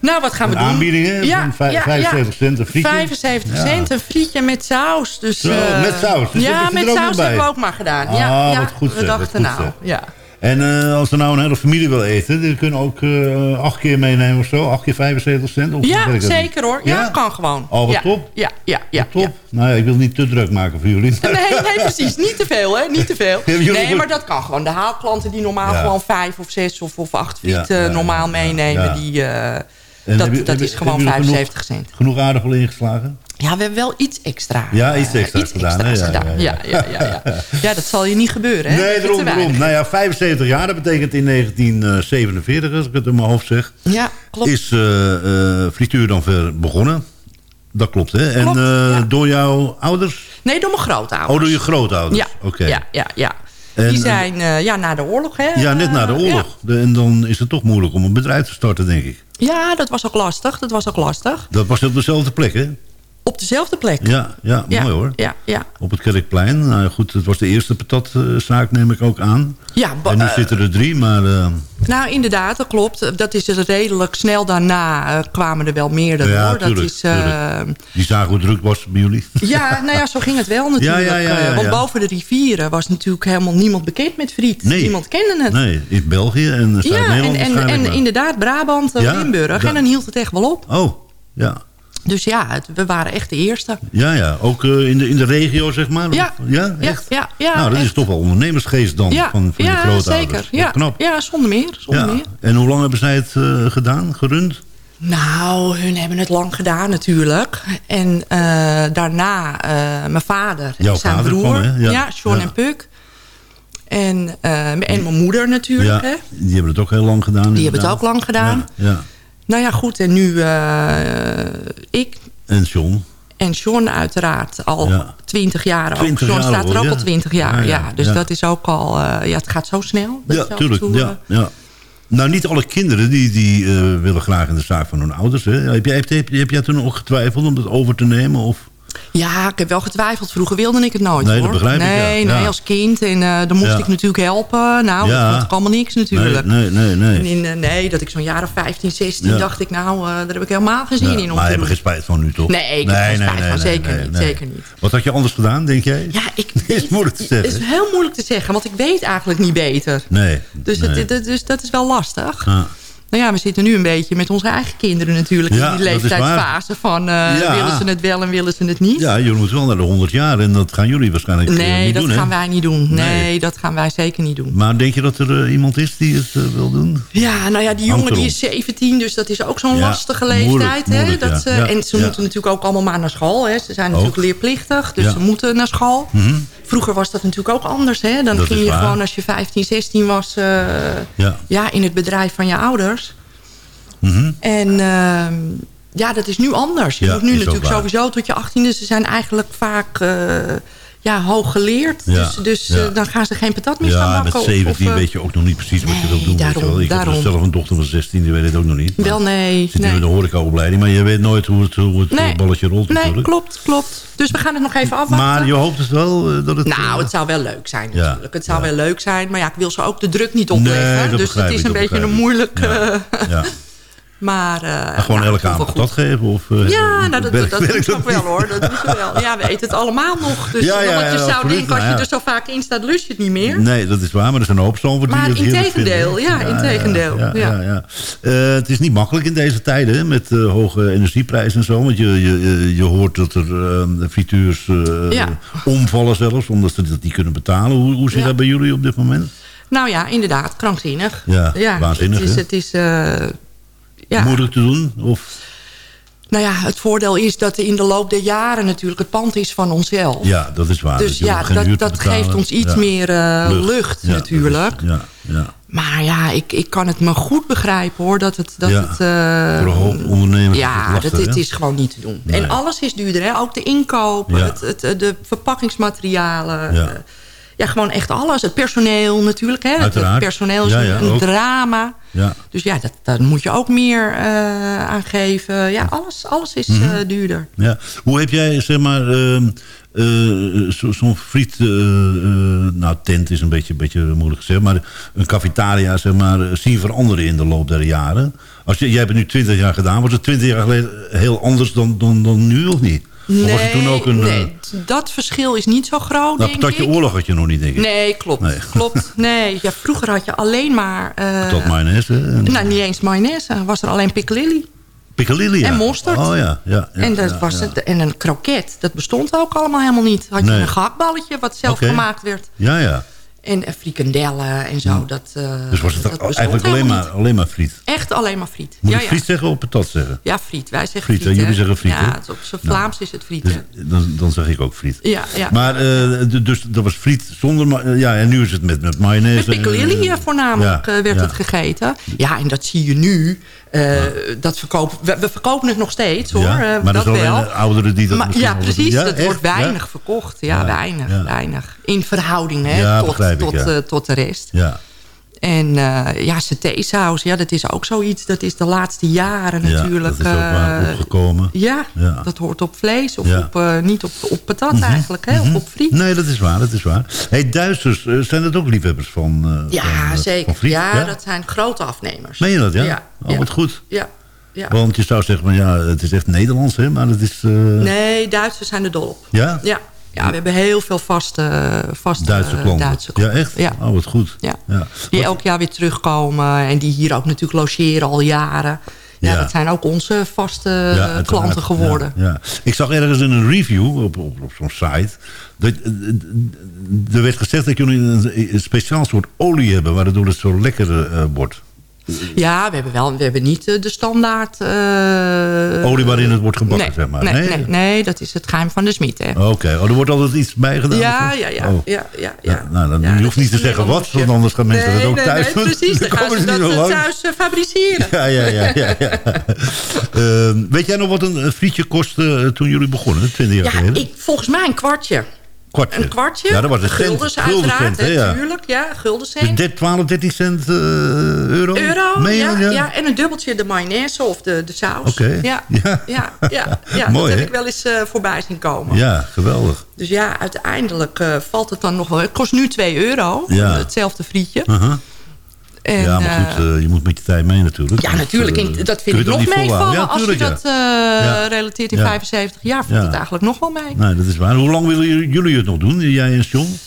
Nou, wat gaan we doen? aanbieding, hè? Van vij- 75 cent een frietje. 75 Ja. cent, een frietje met saus. Dus, Zo, eh, met saus. Dus ja, met saus hebben we ook maar gedaan. Ah, ja, wat goed we zeg, dachten nou, zeg. ja. En eh, als er nou een hele familie wil eten... die kunnen ook eh, acht keer meenemen of zo. Acht keer 75 cent. Of Ja, zeker hoor. Ja, kan gewoon. Oh, wat ja. top. Ja, ja, ja. Top. ja. Nou ja, ik wil niet te druk maken voor jullie. Nee, nee, precies. Niet te veel, hè? Niet te veel. Nee, maar dat kan gewoon. De haalklanten die normaal gewoon vijf of zes of, of acht friet Ja, ja, normaal meenemen, die, En dat, dat is gewoon hebben jullie 75 cent. Genoeg aardappel ingeslagen? Ja, we hebben wel iets extra. Ja, iets eh, extra's gedaan, extra's Ja, gedaan. ja, Ja, ja, ja, dat zal je niet gebeuren, hè? Nee, daarom, daarom. Nou ja, 75 jaar, dat betekent in 1947, als ik het in mijn hoofd zeg... Ja, klopt. is frituur dan ver begonnen. Dat klopt, hè? En Klopt, ja. door jouw ouders? Nee, door mijn grootouders. Oh, door je grootouders? Ja, Oké. ja, ja, ja. En, die eh, zijn eh, ja, na de oorlog, hè? Ja, net na de Eh, oorlog. En dan is het toch moeilijk om een bedrijf te starten, denk ik. Ja. ja, dat was ook lastig. Dat was ook lastig. Dat was op dezelfde plek, hè? Op dezelfde plek. Ja, ja, ja, mooi hoor. Ja, ja. Op het Kerkplein. Nou ja, goed, het was de eerste patatzaak, neem ik ook aan. ja En nu eh, zitten er drie, maar... eh, Nou, inderdaad, dat klopt. Dat is dus redelijk snel daarna eh, kwamen er wel meerdere, Ja, hoor. tuurlijk, dat is, eh, die zagen hoe druk was bij jullie. ja, nou ja, zo ging het wel natuurlijk. Ja, ja, ja, ja, eh, Want ja. boven de rivieren was natuurlijk helemaal niemand bekend met friet. Nee. Niemand kende het. Nee, in België en ja, Zuid-Nederland en, en, en maar. inderdaad Brabant, eh, Ja, Limburg. En dan hield het echt wel op. Oh, ja. Dus ja, het- we waren echt de eerste. Ja, ja. Ook eh, in, de, in de regio, zeg maar? Ja. Echt? ja, ja, nou, dat is toch wel ondernemersgeest dan Ja, van, van ja grootouders. zeker. Ja, knap. ja, zonder meer. Zonder Ja. meer. En hoe lang hebben zij het eh, gedaan, gerund? Nou, hun hebben het lang gedaan natuurlijk. En eh, daarna eh, mijn vader Jouw en zijn vader broer. kwam, hè? Ja. Ja, Sean Ja. en Puk. En, eh, en mijn moeder natuurlijk. ja, Hè? die hebben het ook heel lang gedaan. Die hebben het ook lang gedaan. Ja, ja. Nou ja, goed. En nu eh, ik En John. en Sean uiteraard al Ja. 20 jaar. ook. 20 Sean jaar staat al, er ook ja. al 20 jaar. Ja, dus dat is ook al... eh, ja, het gaat zo snel. dat Ja, tuurlijk. toe, Ja, ja. Nou, niet alle kinderen die, die eh, willen graag in de zaak van hun ouders. Hè? Heb, jij, heb, heb, heb jij toen ook getwijfeld om het over te nemen? Of? Ja, ik heb wel getwijfeld. Vroeger wilde ik het nooit, Nee, hoor. dat begrijp ik, nee, ja. Nee, als kind. En eh dan moest Ja. ik natuurlijk helpen. Nou, dat vond ik allemaal niks natuurlijk. Nee, nee, nee. nee. In, eh, nee, dat ik zo'n jaar of 15, 16 Ja. dacht ik... nou, eh, daar heb ik helemaal geen zin in. Om maar hebben geen spijt van nu, toch? Nee, ik heb geen spijt van. Zeker niet, zeker niet. Wat had je anders gedaan, denk jij? Ja, ik, is moeilijk te Het zeggen. is heel moeilijk te zeggen, want ik weet eigenlijk niet beter. Nee. Dus, nee. het- dus dat is wel lastig. Ja. Nou ja, we zitten nu een beetje met onze eigen kinderen natuurlijk... Ja, in die dat leeftijdsfase van... eh, Ja. willen ze het wel en willen ze het niet? Ja, jullie moeten wel naar de 100 jaar en dat gaan jullie waarschijnlijk eh, nee, niet dat doen, hè? gaan wij niet doen. Nee, Nee. dat gaan wij zeker niet doen. Maar denk je dat er eh, iemand is die het wil doen? Ja, nou ja, die jongen die is 17, dus dat is ook zo'n lastige moeilijk, leeftijd. hè? moeilijk, dat, Ja, En ze moeten natuurlijk ook allemaal maar naar school. Hè? Ze zijn Ook. natuurlijk leerplichtig, dus ze moeten naar school. Mhm. Vroeger was dat natuurlijk ook anders. Hè? Dan Dat ging je waar. gewoon als je 15, 16 was... Ja. ja, in het bedrijf van je ouders. Mhm. En ehm, ja, dat is nu anders. Je Ja, moet nu natuurlijk sowieso tot je 18e. Ze zijn eigenlijk vaak eh, ja, hoog geleerd. Ja, Dus, dus ja. eh, dan gaan ze geen patat meer staan Ja, bakken. met of- 17 of, eh, weet je ook nog niet precies wat je nee, wil doen. daarom, wel. Ik heb daarom. dus zelf een dochter van 16, die weet het ook nog niet. Wel nee. Zit nu nee. in de horecaopleiding, maar je weet nooit hoe het, hoe het Nee. balletje rolt Nee, natuurlijk. klopt, klopt. Dus we gaan het nog even afwachten. Maar je hoopt dus wel dat het... Nou, het zou wel leuk zijn Ja, natuurlijk. Het zou ja. wel leuk zijn. Maar ja, ik wil ze ook de druk niet opleggen. dus het is een beetje een begrijp ik. moeilijk... eh, ja. maar, eh, Maar gewoon elke avond goed. geven? Of, eh, Ja, nou, dat, dat, dat werkt doen ze ook wel hoor. Dat doen ze wel. Ja, we eten het allemaal nog. Dus Ja, ja, wat je zou denken, als je Nou ja. er zo vaak in staat, lust je het niet meer. Nee, dat is waar, maar er zijn een hoop die Maar integendeel, vinden. ja, integendeel, Ja, ja, ja. ja. Eh, het is niet makkelijk in deze tijden hè, met eh, hoge energieprijzen en zo. Want je, je, je- je hoort dat er eh, frituurs omvallen zelfs, omdat ze dat niet kunnen betalen. Hoe, hoe zit dat bij jullie op dit moment? Nou ja, inderdaad, krankzinnig. Ja, waanzinnig, Het is, het is ja. Moeilijk te doen? Of, Nou ja, het voordeel is dat in de loop der jaren natuurlijk het pand is van onszelf. ja, dat is waar. Dus ja, dat, dat geeft ons iets Ja. meer eh, lucht, Ja, dat is- natuurlijk. ja, ja. Maar ja, ik, ik kan het me goed begrijpen hoor. Dat het, dat het, eh, Voor een hoop ondernemers is Ja, lastig, dat, het is gewoon niet te doen. Nee. En alles is duurder. Hè? Ook de inkoop, het, het, de verpakkingsmaterialen. Ja. Gewoon echt alles. Het personeel natuurlijk. Hè? Het- personeel is Ja, een, ja, een ook. drama. Ja. Dus ja, dat, daar moet je ook meer eh aan geven. Ja, alles, alles is Mhm. eh, duurder. Ja. Hoe heb jij, zeg maar, ehm, eh, zo- zo'n friet... nou, tent is een beetje, beetje moeilijk gezegd... maar een cafetaria, zeg maar, zien veranderen in de loop der jaren? Als je, jij hebt het nu 20 jaar gedaan. Was het 20 jaar geleden heel anders dan, dan, dan nu, of niet? Of was het toen ook een... nee, eh, dat verschil is niet zo groot, nou, denk ik. oorlog had je nog niet, denk ik. Nee, klopt. Nee. klopt. Nee, ja, vroeger had je alleen maar... eh, Tot mayonaise. Nou, niet eens mayonaise. Was er alleen piccalilli. piccalilli, ja. En mosterd. Oh ja, ja. ja en, dat ja, was het, en een kroket. Dat bestond ook allemaal helemaal niet. Had je Nee. een gehaktballetje wat zelf gemaakt werd. Ja, ja. En eh, frikandellen en zo. Dat, eh, Dus was het dat eigenlijk alleen maar, alleen maar friet? Echt alleen maar friet. Moet ja, friet zeggen of patat zeggen? Ja, friet. Wij zeggen Friet, friet. hè? Jullie zeggen friet, Ja, op zijn Vlaams is het friet. Dus, dan, dan zeg ik ook friet. Ja, ja. Maar eh, dus dat was friet zonder... Ja, en nu is het met, met mayonaise. Met piccalilli voornamelijk werd het gegeten. Ja, en dat zie je nu. Eh, dat verkopen, we, we verkopen het nog steeds hoor. Ja, eh, maar dat zijn wel. ouderen die dat Maar, ja, precies. Ja, dat echt? wordt weinig Ja? verkocht. Ja, weinig, weinig. In verhouding hè, tot, tot, eh, tot de rest. Ja, En eh ja, satésaus, ja, dat is ook zoiets. Dat is de laatste jaren ja, natuurlijk. dat is ook waar eh, opgekomen. ja, Ja. Mhm. dat hoort op vlees of Ja. op, eh, niet op, op patat eigenlijk. Hè, Of op friet. Nee, dat is waar, dat is waar. Hey, Duitsers, zijn dat ook liefhebbers van, Ja, van, van zeker. friet? Ja, dat zijn grote afnemers. Meen je dat, ja? Ja, Oh, wat goed. Ja, ja. Want je zou zeggen, van, ja, het is echt Nederlands, hè? Maar het is... Nee, Duitsers zijn er dol op. Ja? Ja, ja we hebben heel veel vaste, vaste Duitse klanten. Duitse Ja, echt? Ja. Oh, wat goed. Ja. Ja. Die elk jaar weer terugkomen en die hier ook natuurlijk logeren al jaren. Ja, Ja. dat zijn ook onze vaste Ja, eh, klanten geworden. Ja. Ik zag ergens in een review op, op, op zo'n site... Dat, eh, er werd gezegd dat jullie een, een speciaal soort olie hebben... waardoor het zo lekker eh, wordt. Ja, we hebben, wel, we hebben niet eh, de standaard... eh, Olie waarin het wordt gebakken, nee, zeg maar. Nee, Nee? nee, nee, dat is het geheim van de smid. Oké, oh, er wordt altijd iets bij gedaan? Ja, ja, ja, Oh. ja, ja, Ja, ja. nou, dan, Ja, je hoeft niet te zeggen wat, want anders gaan mensen dat ook thuis nee, precies, dan gaan ze dat langs. thuis fabriceren. Ja, ja, ja. ja, ja. Weet jij nog wat een, frietje kostte eh, toen jullie begonnen, 20 jaar Ja, geleden? ik, volgens mij een kwartje Kwartje. Een kwartje. Ja, dat was een cent. Guldens uiteraard, hè, ja. natuurlijk. Ja, Dus guldencent. dit 12, 13 cent eh, euro? Ja, ja. En een dubbeltje de mayonaise of de, de saus. Oké. Ja, Ja. ja. ja, ja, Mooi, dat heb ik wel eens eh, voorbij zien komen. Ja, geweldig. Dus ja, uiteindelijk eh, valt het dan nog wel. Het kost nu 2 euro, hetzelfde frietje. Aha. En, ja, maar eh, goed, eh, je moet met je tijd mee natuurlijk. ja, Dus, natuurlijk. eh, En dat vind ik nog meevallen. Ja, Als je dat relateert in Ja. 75 jaar, valt Ja. het eigenlijk nog wel mee. Nee, dat is waar. Hoe lang willen jullie het nog doen, jij en John?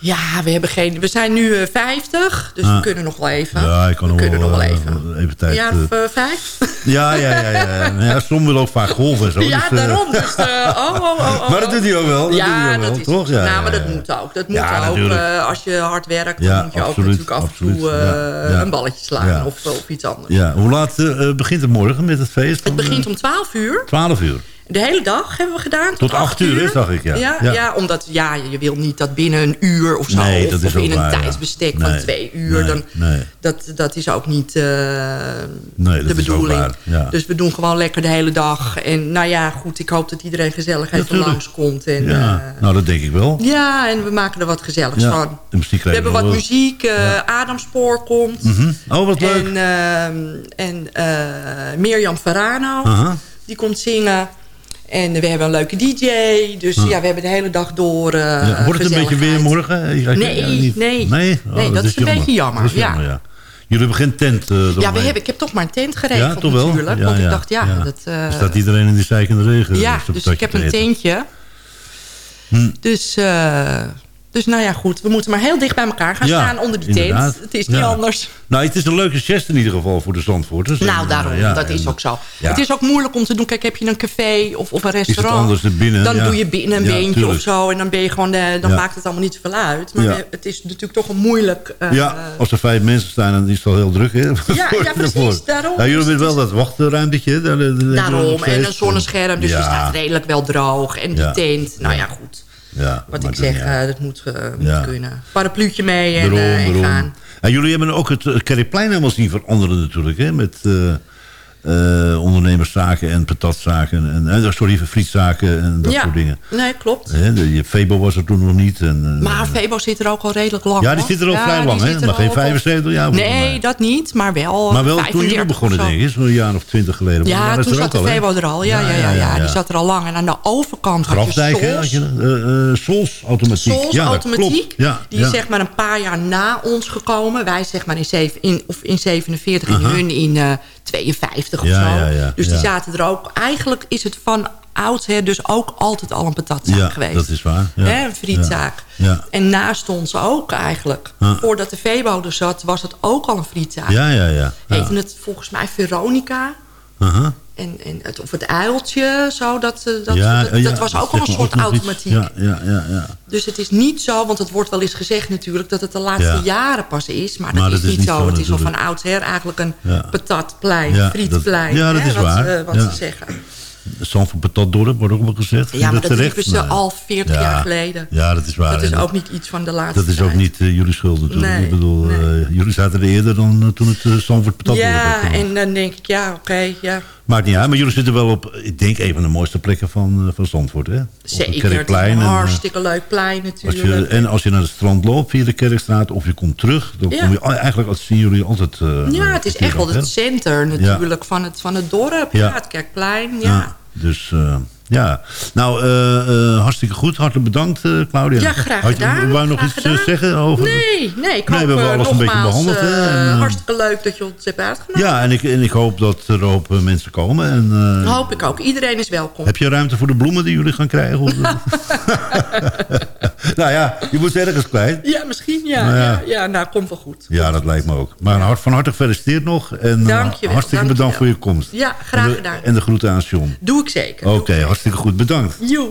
Ja, we, hebben geen, we zijn nu eh, 50, dus Ah. we kunnen nog wel even. Ja, ik kan we nog kunnen wel, nog wel eh, even. even tijd... Een jaar eh, of eh, vijf? ja, ja, ja. ja. Ja John wil ook vaak golven en zo. ja, dus, eh, daarom. Dus, eh, oh, oh, oh, Maar dat doet hij ook wel. Dat doet hij ja, wel, dat is toch? Ja, nou, maar ja, dat ja. moet ook. Dat moet Ja, ook. eh, als je hard werkt, Ja, dan moet je ook natuurlijk af en toe eh, Ja, ja. een balletje slaan Ja. of, of iets anders. Ja, hoe laat eh, begint het morgen met het feest? Het begint om 12 uur. 12 uur. De hele dag hebben we gedaan. Tot, Tot acht acht uur, hè, zag ik, ja. Ja, Ja. ja. omdat ja, je wil niet dat binnen een uur of zo... Nee, of, dat is of in een ja. tijdsbestek Nee, van twee uur. nee, dan. Dat, dat is ook niet eh, Nee, dat de is ook bedoeling. Dus we doen gewoon lekker de hele dag. En nou ja, goed, ik hoop dat iedereen gezellig even langskomt. En, Ja, eh, nou dat denk ik wel. ja, en we maken er wat gezelligs van. We hebben wat wel. muziek. eh Adamspoor komt. Mhm. Oh, wat leuk. En, ehm, en eh, Mirjam Ferrano, Aha. die komt zingen. En we hebben een leuke DJ. Dus ja, we hebben de hele dag door eh Ja, wordt het een beetje weer morgen? Ja, Nee, ja, niet- nee. Nee, Oh, Nee, dat is een beetje jammer, Dat is ja. jammer, ja. Jullie hebben geen tent eh Ja, we hebben, ik heb toch maar een tent Ja, geregeld toch wel? natuurlijk. Ja, want ja, ik dacht, ja, ja. dat... eh, Er staat iedereen in die zeikende regen. ja, dus dat ik heb een tentje. Hm. Dus, eh, dus nou ja, goed. We moeten maar heel dicht bij elkaar gaan Ja, staan onder die inderdaad. tent. Het is niet Ja. anders. Nou, het is een leuke gest in ieder geval voor de Zandvoorters. Nou, En, daarom. eh, ja, dat is ook zo. ja. Het is ook moeilijk om te doen. Kijk, heb je een café of, of een het restaurant... anders dan binnen, Dan ja. doe je binnen een Ja, beentje of zo. En dan, ben je gewoon, de, dan Ja. maakt het allemaal niet zoveel uit. Maar Ja. we- het is natuurlijk toch een moeilijk... eh, Ja, als er vijf mensen staan, dan is het al heel druk. Hè? ja, precies, Daarvoor. daarom. Ja, jullie hebben wel dat wachtruimtetje. Daar, Daarom. En een zonnescherm. Dus Ja. je staat redelijk wel droog. En die Ja. tent. Nou ja, Ja. goed. Ja, Wat ik zeg, eh, dat moet, eh, moet Ja. kunnen. Parapluutje mee en, Daarom, eh, en daarom. gaan. En jullie hebben ook het Kerkplein helemaal zien veranderen natuurlijk. Hè? Met eh, ondernemerszaken en patatzaken. En, eh, sorry, frietzaken en dat soort dingen. Nee, klopt. Eh, de, Febo was er toen nog niet. En, maar Febo zit er ook al redelijk lang. Ja, die zit er al vrij lang, hè? Maar geen 75 jaar. Nee, dat niet, maar wel Maar wel toen jullie begonnen, denk ik. Een jaar of twintig geleden. Ja, toen zat de Febo er al. Ja, ja, ja, ja, die zat er al lang. En aan de overkant had je Sols automatiek. Sols automatiek. Die is zeg maar een paar jaar na ons gekomen. Wij zeg maar in, in, of in 47 en hun in 52 dus die zaten er ook. Eigenlijk is het van oudsher dus ook altijd al een patatzaak ja, geweest. dat is waar. Ja. Een frietzaak. Ja. En naast ons ook eigenlijk. Voordat de veebouw er zat, was het ook al een frietzaak. Ja, ja, ja. Het volgens mij Veronica. En, en het, of het uiltje, zo, dat, eh, dat, Ja, dat, ja, dat was ook al een soort automatiek. Ja, ja, ja, ja. Dus het is niet zo, want het wordt wel eens gezegd natuurlijk... dat het de laatste Ja. jaren pas is. Maar dat, is, niet zo. Het is al van oudsher eigenlijk een patatplein, Ja, frietplein. dat- ja, dat hè, is wat, waar. eh, wat ze zeggen. Zandvoort Patatdorp wordt ook wel gezegd. Ja, maar dat terecht? riepen ze Nee. al 40 Ja. jaar geleden. Ja, dat is waar. Dat is ook niet iets van de laatste Dat is ook niet eh, jullie schuld natuurlijk. Nee, ik bedoel, nee. eh, jullie zaten er eerder dan eh, toen het uh, Zandvoort Patatdorp Ja, en dan denk ik, ja, oké, ja. Maakt niet uit, maar jullie zitten wel op, ik denk, een van de mooiste plekken van, eh, van Zandvoort. Hè? Zeker, het is Kerkplein. een En, eh, hartstikke leuk plein als natuurlijk. je, en als je naar het strand loopt via de Kerkstraat of je komt terug, dan Ja. kom je eigenlijk als zien jullie altijd. eh, ja, het is echt wel het center natuurlijk van, het, van het dorp. Ja. Het Kerkplein, ja. Ja, dus ja. Nou, eh, eh, hartstikke goed. Hartelijk bedankt, eh, Claudia. Ja, graag Had je- gedaan. Wou je nog iets gedaan. zeggen over? Nee, nee, ik Nee, hoop we hebben eh, alles een beetje nogmaals, behandeld, eh, en, eh, hartstikke leuk dat je ons hebt uitgenodigd. Ja, en ik, en ik hoop dat er hoop eh, mensen komen. En, Hoop ik ook. Iedereen is welkom. Heb je ruimte voor de bloemen die jullie gaan krijgen? Of- nou ja, je moet ergens kwijt. Ja, misschien ja. Nou ja. ja. Ja, nou, komt wel goed. Ja, dat lijkt me ook. Maar hart, van harte gefeliciteerd nog. En eh, Dankjewel, hartstikke bedankt voor je komst. Ja, graag En de- gedaan. En de groeten aan John. Doe ik zeker. Oké, hartstikke goed. Bedankt. Joe.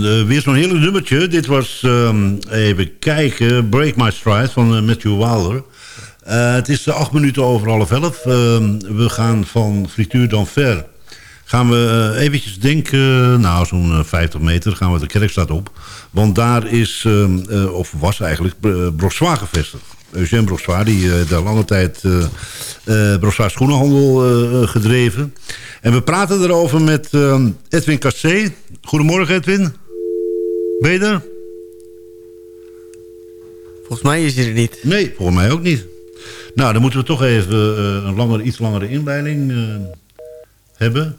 Weer zo'n hele nummertje. Dit was, um, even kijken, Break My Stride van uh, Matthew Wilder. Uh, het is acht minuten over half elf. Ehm, we gaan van Frituur dan ver. Gaan we eventjes denken, nou zo'n 50 meter gaan we de kerkstraat op. Want daar is, ehm, of was eigenlijk, Brossois gevestigd. Eugène Brossois, die daar lange tijd Brossois schoenenhandel gedreven. En we praten erover met Edwin Cassé. Goedemorgen Edwin. Ben je er? Volgens mij is hij er niet. Nee, volgens mij ook niet. Nou, dan moeten we toch even uh, een langer, iets langere inleiding uh, hebben.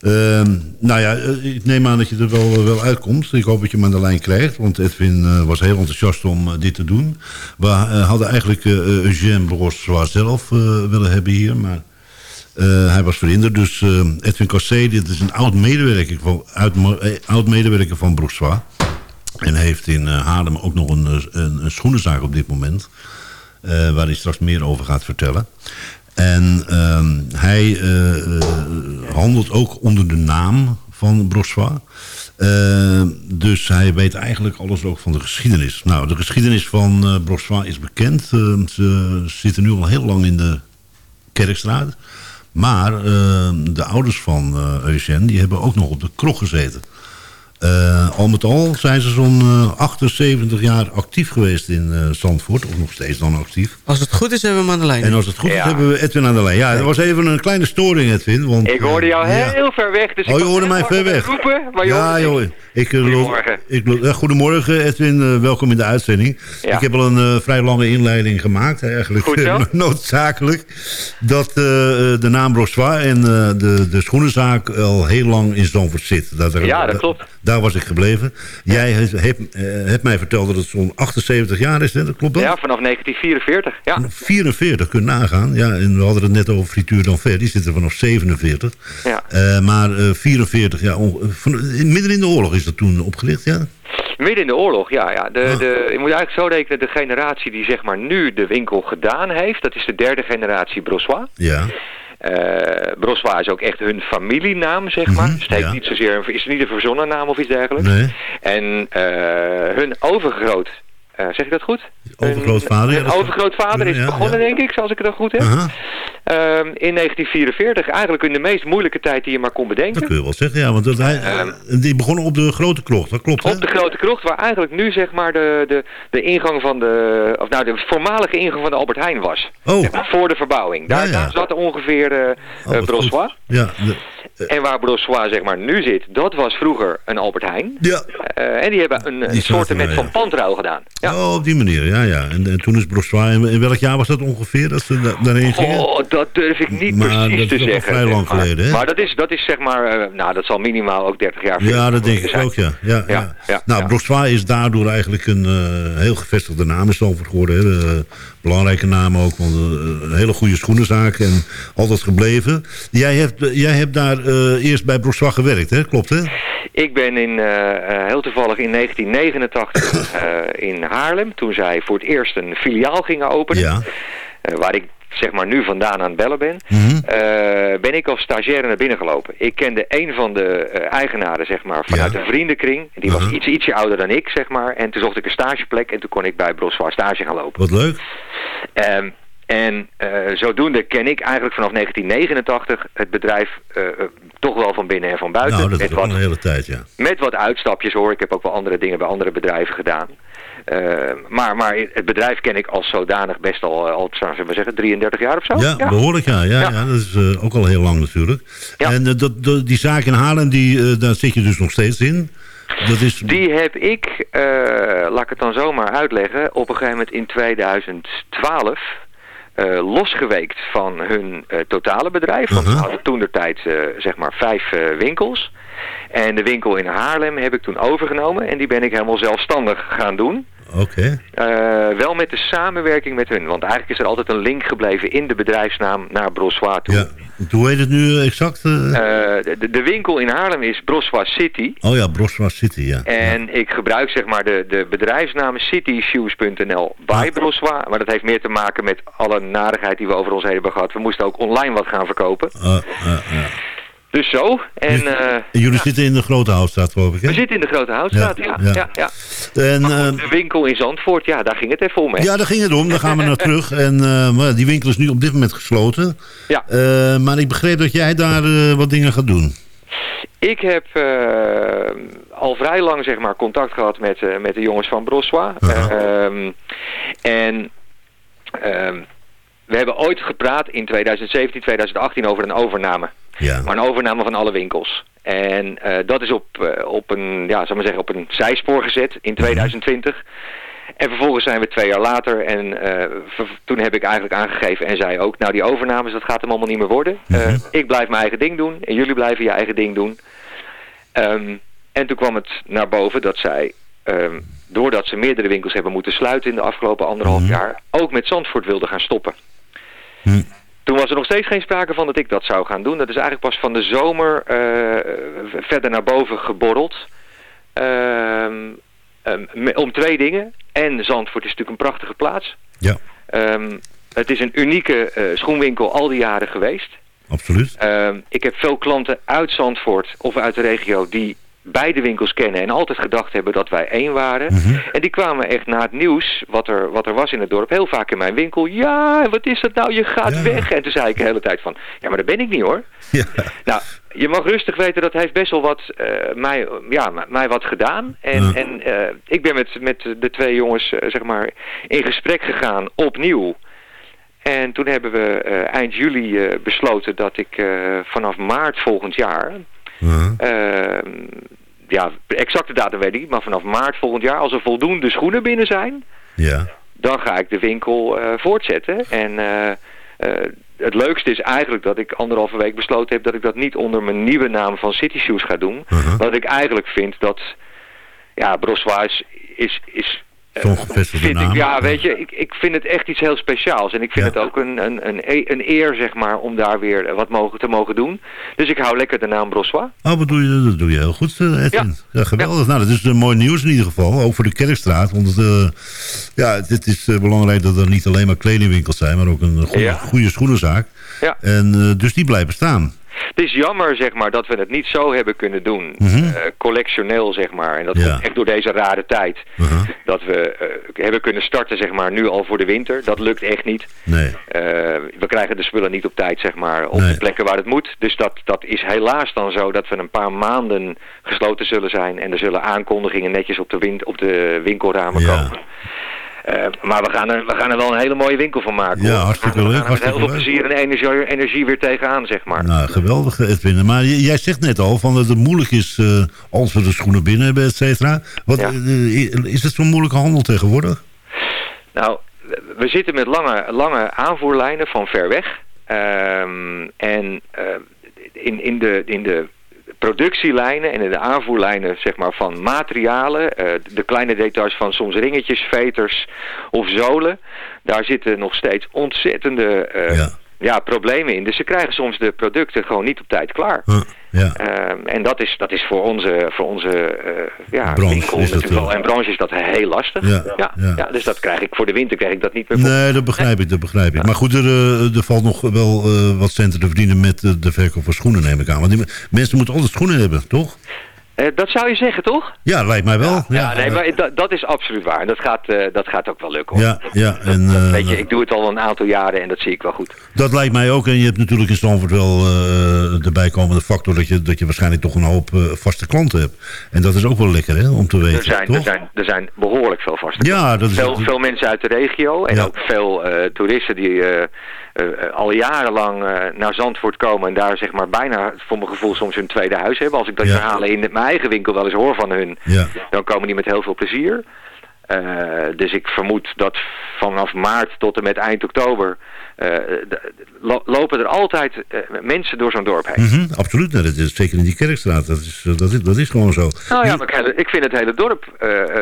Uh, nou ja, ik neem aan dat je er wel, wel uitkomt. Ik hoop dat je hem aan de lijn krijgt. Want Edwin was heel enthousiast om dit te doen. We hadden eigenlijk Eugène Brossois zelf willen hebben hier. Maar hij was verhinderd. Dus Edwin Cossé, dit is een oud-medewerker van, oud medewerker van. En heeft in Haarlem ook nog een, een, een schoenenzaak op dit moment. Uh, waar hij straks meer over gaat vertellen. En uh, hij uh, handelt ook onder de naam van Brossois. dus hij weet eigenlijk alles ook van de geschiedenis. Nou, de geschiedenis van Brossois is bekend. ze zitten nu al heel lang in de Kerkstraat. Maar de ouders van Eugène die hebben ook nog op de krog gezeten. Uh, al met al zijn ze zo'n uh, 78 jaar actief geweest in uh, Zandvoort. Of nog steeds dan actief. Als het goed is hebben we hem aan de lijn. En als het goed is hebben we Edwin aan de lijn. Ja, er was even een kleine storing Edwin. Want, ik hoorde jou heel ja. ver weg. Dus oh, je hoorde mij ver weg. Roepen, maar ja, joh. Ik, goedemorgen. Ik, goedemorgen Edwin, welkom in de uitzending. Ja. Ik heb al een vrij lange inleiding gemaakt. Eigenlijk goed zo. noodzakelijk. Dat de naam Brossois en de, de schoenenzaak al heel lang in Zandvoort zit. Dat er, ja, dat klopt. Daar was ik gebleven. Jij hebt, uh, hebt mij verteld dat het zo'n 78 jaar is, hè? dat klopt wel? Ja, vanaf 1944. Ja. 44, kun je nagaan. Ja, en we hadden het net over Frituur d'Anfer, die zit er vanaf 47. Ja. Uh, maar uh, 44, ja, midden in de oorlog is dat toen opgelicht, ja? Midden in de oorlog, ja. ja. De, ah. de, je moet eigenlijk zo rekenen, de generatie die zeg maar nu de winkel gedaan heeft, dat is de derde generatie Brossois. Ja. Uh, Brossois is ook echt hun familienaam, zeg maar. Mm -hmm, ja. niet zozeer, is niet een verzonnen naam of iets dergelijks. Nee. En uh, hun overgroot, uh, zeg ik dat goed? Overgrootvader. Hun overgrootvader is begonnen, denk ik, zoals ik het dan goed heb. -huh. Um, in 1944, eigenlijk in de meest moeilijke tijd die je maar kon bedenken. Dat kun je wel zeggen, ja. Want dat hij, um, die begonnen op de Grote Krocht, dat klopt, Op hè? de Grote Krocht, waar eigenlijk nu zeg maar de, de, de ingang van de... Of nou, de voormalige ingang van de Albert Heijn was. Oh. Zeg maar, voor de verbouwing. Daar, ja, ja. daar zat ongeveer uh, oh, uh, Brossois. Ja, de, en waar Brossois zeg maar nu zit, dat was vroeger een Albert Heijn. Ja. Uh, en die hebben een, een soort met van pandruil gedaan. Ja. Oh, op die manier, ja, ja. En, en toen is Brossois, in, welk jaar was dat ongeveer, dat ze da daarheen gingen? Oh, dat durf ik niet maar precies dat te is zeggen. vrij lang maar, geleden, hè? Maar dat is, dat is zeg maar, uh, nou dat zal minimaal ook 30 jaar Ja, dat denk ik zijn. ook, ja. ja, ja. nou. Brossois is daardoor eigenlijk een uh, heel gevestigde naam in Stamford geworden. Hè? Belangrijke naam ook, want een hele goede schoenenzaak en altijd gebleven. Jij hebt, jij hebt daar eerst bij Brossois gewerkt, hè? Klopt, hè? Ik ben in, heel toevallig in 1989 in Haarlem, toen zij voor het eerst een filiaal gingen openen. Ja. waar ik zeg maar nu vandaan aan het bellen ben, mm -hmm. uh, ben ik als stagiaire naar binnen gelopen. Ik kende een van de uh, eigenaren, zeg maar, vanuit Ja. een vriendenkring. Die was Uh-huh. iets, ietsje ouder dan ik, zeg maar. En toen zocht ik een stageplek en toen kon ik bij Brossois stage gaan lopen. Wat leuk. Um, en uh, zodoende ken ik eigenlijk vanaf 1989 het bedrijf uh, uh, toch wel van binnen en van buiten. Nou, dat met wat, een hele tijd, ja. met wat uitstapjes hoor. Ik heb ook wel andere dingen bij andere bedrijven gedaan. Maar, maar het bedrijf ken ik als zodanig best al, al zullen we zeggen, 33 jaar of zo. Ja, ja. behoorlijk ja. Ja, ja. ja dat is ook al heel lang natuurlijk. En dat, dat, die zaak in Haarlem, die, daar zit je dus nog steeds in. Dat is... Die heb ik, laat ik het dan zomaar uitleggen, op een gegeven moment in 2012... Uh, losgeweekt van hun uh, totale bedrijf. Want we hadden toen de tijd uh, zeg maar vijf winkels. En de winkel in Haarlem heb ik toen overgenomen. En die ben ik helemaal zelfstandig gaan doen. Oké. Okay. wel met de samenwerking met hun. Want eigenlijk is er altijd een link gebleven in de bedrijfsnaam naar Brossois toe. Ja. Hoe heet het nu exact? De, de, winkel in Haarlem is Brossois City. Oh ja, Brossois City, ja. En ja. ik gebruik zeg maar de, de bedrijfsnaam cityshoes.nl bij. Brossois. Maar dat heeft meer te maken met alle narigheid die we over ons heen hebben gehad. We moesten ook online wat gaan verkopen. Uh, uh, Dus zo. En, eh, En jullie zitten in de Grote Houtstraat, geloof ik, hè? we zitten in de Grote Houtstraat, ja. Ja, En, eh, goed, de winkel in Zandvoort, ja, daar ging het even om. Hè? ja, daar ging het om. Daar gaan we naar terug. En eh, maar die winkel is nu op dit moment gesloten. Ja. Eh, maar ik begreep dat jij daar eh, wat dingen gaat doen. Ik heb eh, al vrij lang zeg maar, contact gehad met, eh, met de jongens van Brossois. Ehm, en ehm, we hebben ooit gepraat in 2017, 2018 over een overname. Ja. Maar een overname van alle winkels. En eh, dat is op, eh, op, een, ja, zal maar zeggen, op een zijspoor gezet in 2020. En vervolgens zijn we twee jaar later en eh, toen heb ik eigenlijk aangegeven en zei ook, nou die overnames dat gaat hem allemaal niet meer worden. Eh, ik blijf mijn eigen ding doen en jullie blijven je eigen ding doen. Ehm, en toen kwam het naar boven dat zij, ehm, doordat ze meerdere winkels hebben moeten sluiten in de afgelopen anderhalf jaar, ook met Zandvoort wilden gaan stoppen. Toen was er nog steeds geen sprake van dat ik dat zou gaan doen. Dat is eigenlijk pas van de zomer eh, verder naar boven geborreld. Ehm, ehm, om twee dingen. En Zandvoort is natuurlijk een prachtige plaats. Ja. Ehm, het is een unieke eh, schoenwinkel al die jaren geweest. Absoluut. Ik heb veel klanten uit Zandvoort of uit de regio die beide winkels kennen en altijd gedacht hebben dat wij één waren. En die kwamen echt na het nieuws, wat er, wat er was in het dorp, heel vaak in mijn winkel. Ja, wat is dat nou? Je gaat weg. En toen zei ik de hele tijd van, ja, maar dat ben ik niet hoor. Nou, je mag rustig weten, dat heeft best wel wat, eh, mij, ja, mij wat gedaan. En, Ja. en eh, ik ben met, met de twee jongens, eh, zeg maar, in gesprek gegaan, opnieuw. En toen hebben we eind juli besloten dat ik vanaf maart volgend jaar... eh, ja, exacte datum weet ik niet, maar vanaf maart volgend jaar... als er voldoende schoenen binnen zijn, Ja. dan ga ik de winkel eh, voortzetten. En eh, eh, het leukste is eigenlijk dat ik anderhalve week besloten heb... dat ik dat niet onder mijn nieuwe naam van City Shoes ga doen. Want ik eigenlijk vind dat... Ja, Brossois is... is Zo'n gevestigde vind ik, naam. ja, weet je, ik, ik vind het echt iets heel speciaals. En ik vind het ook een, een, een, e- een eer, zeg maar, om daar weer wat mogen, te mogen doen. Dus ik hou lekker de naam Brossois. Oh, wat doe je, dat doe je heel goed, eh, Edwin. Ja. geweldig. Nou, dat is een mooi nieuws in ieder geval. Ook voor de Kerkstraat. Want het, eh, ja, het is eh, belangrijk dat er niet alleen maar kledingwinkels zijn... maar ook een goede, goede schoenenzaak. Ja. En eh, dus die blijven staan. Het is jammer, zeg maar, dat we het niet zo hebben kunnen doen. Mhm. eh, collectioneel, zeg maar. En dat Ja. komt echt door deze rare tijd. Dat we eh, hebben kunnen starten, zeg maar, nu al voor de winter. Dat lukt echt niet. Nee. Eh, we krijgen de spullen niet op tijd, zeg maar, op Nee. de plekken waar het moet. Dus dat, dat is helaas dan zo dat we een paar maanden gesloten zullen zijn. En er zullen aankondigingen netjes op de, win op de winkelramen komen. Eh, maar we gaan, er, we gaan er wel een hele mooie winkel van maken. Ja, hoor. hartstikke leuk, met heel veel plezier en energie, energie weer tegenaan, zeg maar. Nou, geweldig, Edwin. Maar jij zegt net al van dat het moeilijk is eh, als we de schoenen binnen hebben, et cetera. Wat, eh, is het zo'n moeilijke handel tegenwoordig? Nou, we- zitten met lange, lange aanvoerlijnen van ver weg. Ehm, en in, in, de, in de productielijnen en in de aanvoerlijnen zeg maar, van materialen, eh, de kleine details van soms ringetjes, veters of zolen, daar zitten nog steeds ontzettende eh, ja. problemen in. Dus ze krijgen soms de producten gewoon niet op tijd klaar. Ja. Ehm, en dat is, dat is voor onze, voor onze eh, ja, Branche winkel natuurlijk wel. En branche is dat heel lastig. Ja, Ja, ja. ja. dus dat krijg ik voor de winter krijg ik dat niet meer voor. Nee, dat begrijp ik, dat begrijp ik. Maar goed, er, eh, er valt nog wel eh, wat centen te verdienen met de verkoop van schoenen, neem ik aan. Want die me- mensen moeten altijd schoenen hebben, toch? Eh, dat zou je zeggen, toch? Ja, lijkt mij wel. Ja, Ja, nee, maar dat, dat is absoluut waar. En dat gaat, eh, dat gaat ook wel lukken. Hoor. Ja, ja, en eh, Weet je, ik doe het al een aantal jaren en dat zie ik wel goed. dat lijkt mij ook. En je hebt natuurlijk in Stamford wel de bijkomende factor... Dat je, dat je waarschijnlijk toch een hoop vaste klanten hebt. En dat is ook wel lekker, hè, om te weten, Er zijn, toch? er, zijn, er zijn behoorlijk veel vaste Ja, klanten. dat is- veel, veel mensen uit de regio en Ja. ook veel toeristen die al jarenlang naar Zandvoort komen en daar zeg maar bijna voor mijn gevoel soms hun tweede huis hebben. Als ik dat Ja. verhalen in mijn eigen winkel wel eens hoor van hun, Ja. dan komen die met heel veel plezier. Eh, dus ik vermoed dat vanaf maart tot en met eind oktober eh, lo- lopen er altijd eh, mensen door zo'n dorp heen. Mhm, absoluut, dat is zeker in die kerkstraat. Dat is, dat is, dat is gewoon zo. Nou ja, maar ik, vind het hele dorp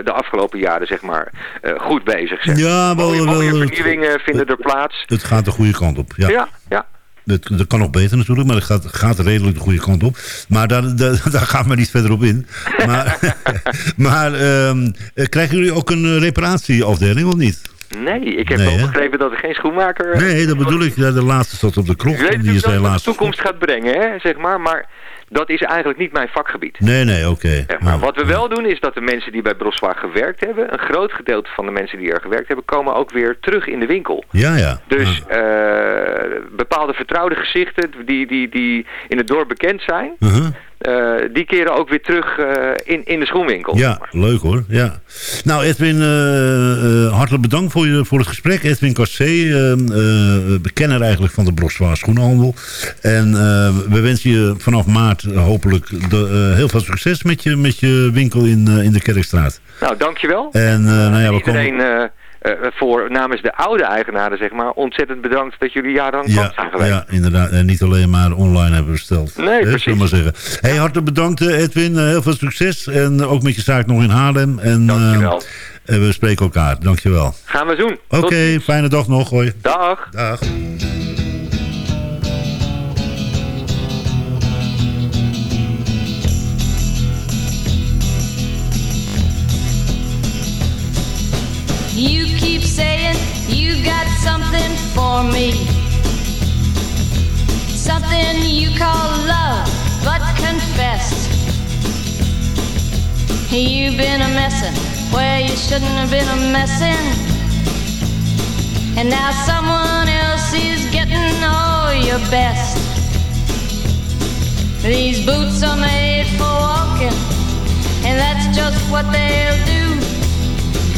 de afgelopen jaren zeg maar goed bezig. Zeg. Ja, wel- mooie, wel- mooie het- vernieuwingen vinden er plaats. Het gaat de goede kant op. Ja. Ja, ja. Dat, dat kan nog beter natuurlijk, maar het gaat, gaat redelijk de goede kant op. Maar daar, daar, daar gaan we niet verder op in. Maar, maar ehm, eh, krijgen jullie ook een reparatieafdeling of niet? Nee, ik heb Nee, wel begrepen dat er geen schoenmaker... Nee, dat bedoel ik. De laatste staat op de klok. Ik weet die is wat helaas... de toekomst gaat brengen, hè, zeg maar. Maar dat is eigenlijk niet mijn vakgebied. Nee, nee, oké. Zeg maar wat we wel doen is dat de mensen die bij Broswaar gewerkt hebben... een groot gedeelte van de mensen die er gewerkt hebben... komen ook weer terug in de winkel. Ja, ja. Dus eh, bepaalde vertrouwde gezichten die, die, die in het dorp bekend zijn... Eh, die keren ook weer terug eh, in, in de schoenwinkel. Ja, leuk hoor. Ja. Nou, Edwin, eh, eh, hartelijk bedankt voor, je, voor het gesprek. Edwin Cassé, eh, eh, bekenner eigenlijk van de Broswaar Schoenhandel. En eh, we wensen je vanaf maart eh, hopelijk de, eh, heel veel succes met je, met je winkel in, eh, in de Kerkstraat. Nou, dankjewel. En eh, nou ja, we komen... Iedereen eh, eh, voor namens de oude eigenaren, zeg maar, ontzettend bedankt dat jullie jarenlang klant zijn Ja, geweest. ja, inderdaad. En niet alleen maar online hebben besteld. Nee, Hè, precies. maar zeggen. Hey, hartelijk bedankt eh, Edwin. Eh, heel veel succes. En eh, ook met je zaak nog in Haarlem. En, Dankjewel. eh, en we spreken elkaar. Dankjewel. Gaan we doen. Oké, fijne dag nog. Hoi. Dag. Dag. For me. Something you call love, but confessed. You've been a messin' where you shouldn't have been a messin'. And now someone else is getting all your best. These boots are made for walking, and that's just what they'll do.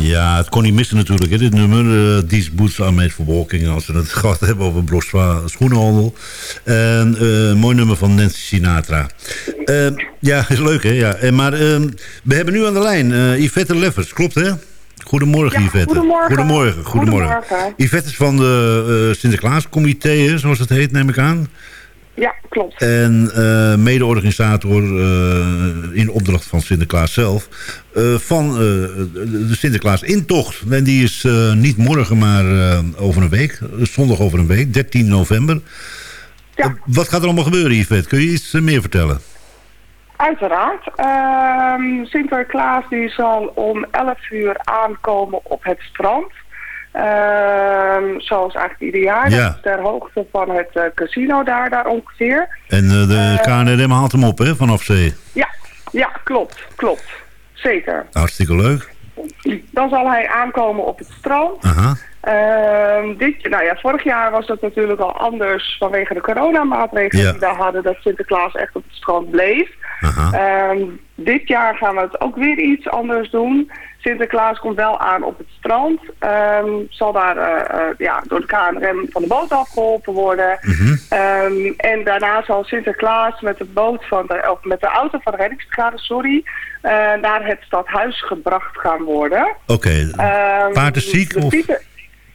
Ja, het kon niet missen natuurlijk, hè, dit nummer. eh These Boots Are Made for Walking. Als we het gehad hebben over Broswa schoenenhandel. En, eh, mooi nummer van Nancy Sinatra. Eh, ja, is leuk hè. Ja. En, maar eh, we hebben nu aan de lijn eh, Yvette Leffers. Klopt hè? Goedemorgen Ja, Yvette. goedemorgen. Goedemorgen. goedemorgen. Goedemorgen. Yvette is van de Sinterklaascomité, zoals het heet, neem ik aan. Ja, klopt. En eh mede-organisator eh, in opdracht van Sinterklaas zelf... eh, van de Sinterklaas-intocht. En die is niet morgen, maar over een week. Zondag over een week, 13 november. Eh, wat gaat er allemaal gebeuren, Yvette? Kun je iets meer vertellen? Uiteraard. Ehm, Sinterklaas die zal om 11 uur aankomen op het strand. Ehm, zoals eigenlijk ieder jaar. Ja. Dat is ter hoogte van het eh, casino daar, daar ongeveer. En eh, de KNRM haalt hem op, hè, vanaf zee. Ja, ja, klopt, klopt. Zeker. Hartstikke leuk. Dan zal hij aankomen op het strand. Aha. Ehm, dit, nou ja, vorig jaar was dat natuurlijk al anders vanwege de coronamaatregelen Ja. die we hadden, dat Sinterklaas echt op het strand bleef. Ehm, dit jaar gaan we het ook weer iets anders doen. Sinterklaas komt wel aan op het strand. Ehm, zal daar eh, eh, ja, door de KNRM van de boot afgeholpen worden. Ehm, en daarna zal Sinterklaas met de boot van de, of met de auto van de reddingsbrigade, sorry, eh, naar het stadhuis gebracht gaan worden. Oké, Ehm, paard is ziek de of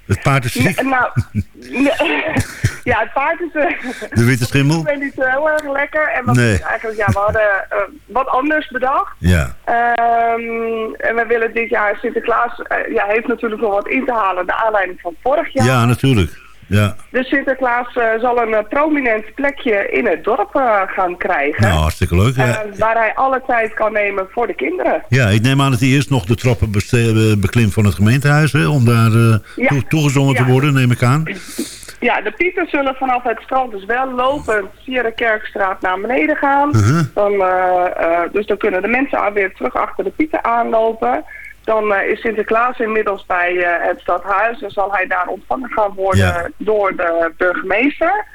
het paard is ziek? Nou, ja, het paard is... eh, De witte schimmel? Ik weet niet zo heel erg lekker. En wat Nee. eigenlijk, ja, we hadden eh, wat anders bedacht. Ja. Ehm, en we willen dit jaar Sinterklaas, eh, ja, heeft natuurlijk nog wat in te halen naar aanleiding van vorig jaar. Ja, natuurlijk. Ja. Dus Sinterklaas eh, zal een eh, prominent plekje in het dorp eh, gaan krijgen. Nou, hartstikke leuk. Ja. waar hij alle tijd kan nemen voor de kinderen. Ja, ik neem aan dat hij eerst nog de trappen beklimt van het gemeentehuis, hè, om daar Ja. toe- toegezongen te worden, neem ik aan. Ja, de pieten zullen vanaf het strand dus wel lopend via de Kerkstraat naar beneden gaan. Mhm. dan, dus dan kunnen de mensen weer terug achter de pieten aanlopen. Dan eh, is Sinterklaas inmiddels bij eh, het stadhuis en zal hij daar ontvangen gaan worden Ja. door de burgemeester.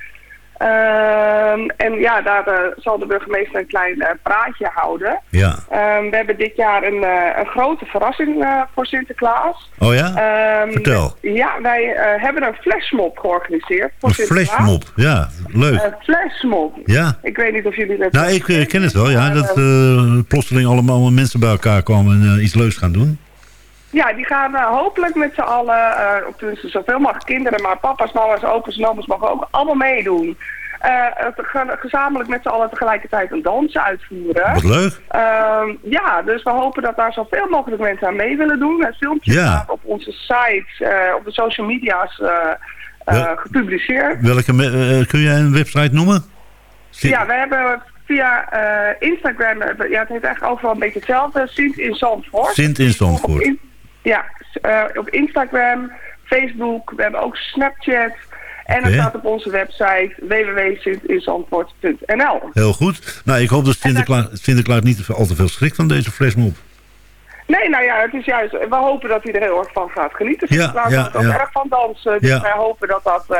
Ehm, en ja, daar eh, zal de burgemeester een klein eh, praatje houden. Ja. Ehm, we hebben dit jaar een, eh, een grote verrassing voor Sinterklaas. Oh ja? Ehm, Vertel. Ja, wij hebben een flashmob georganiseerd voor Een Sinterklaas. flashmob, ja, leuk. Een flashmob. Ja. Ik weet niet of jullie dat... Nou, ik ken het wel, ja, dat plotseling allemaal mensen bij elkaar komen en iets leuks gaan doen. Ja, die gaan eh, hopelijk met z'n allen, eh of tenminste zoveel mogelijk kinderen, maar papa's, mama's, opa's en oma's mogen ook allemaal meedoen. Eh, gaan gezamenlijk met z'n allen tegelijkertijd een dans uitvoeren. Wat leuk. Ehm, ja, dus we hopen dat daar zoveel mogelijk mensen aan mee willen doen. Het filmpje Ja. staat op onze site, eh, op de social media's eh, eh, Wel- gepubliceerd. Welke, eh, kun jij een website noemen? Zit- Ja, we hebben via eh, Instagram, eh, ja, het heet eigenlijk overal een beetje hetzelfde, Sint in Zandvoort. Sint in Zandvoort. Ja, eh, op Instagram, Facebook, we hebben ook Snapchat. En het staat op onze website www.sintinzandvoort.nl. Heel goed. Nou, ik hoop dat Sinterklaas, Sinterklaas niet al te veel schrikt van deze flashmob. Nee, nou ja, het is juist, we hopen dat hij er heel erg van gaat genieten. Ja, Sinterklaas ja, ook ja. erg van dansen, dus Ja. wij hopen dat dat eh,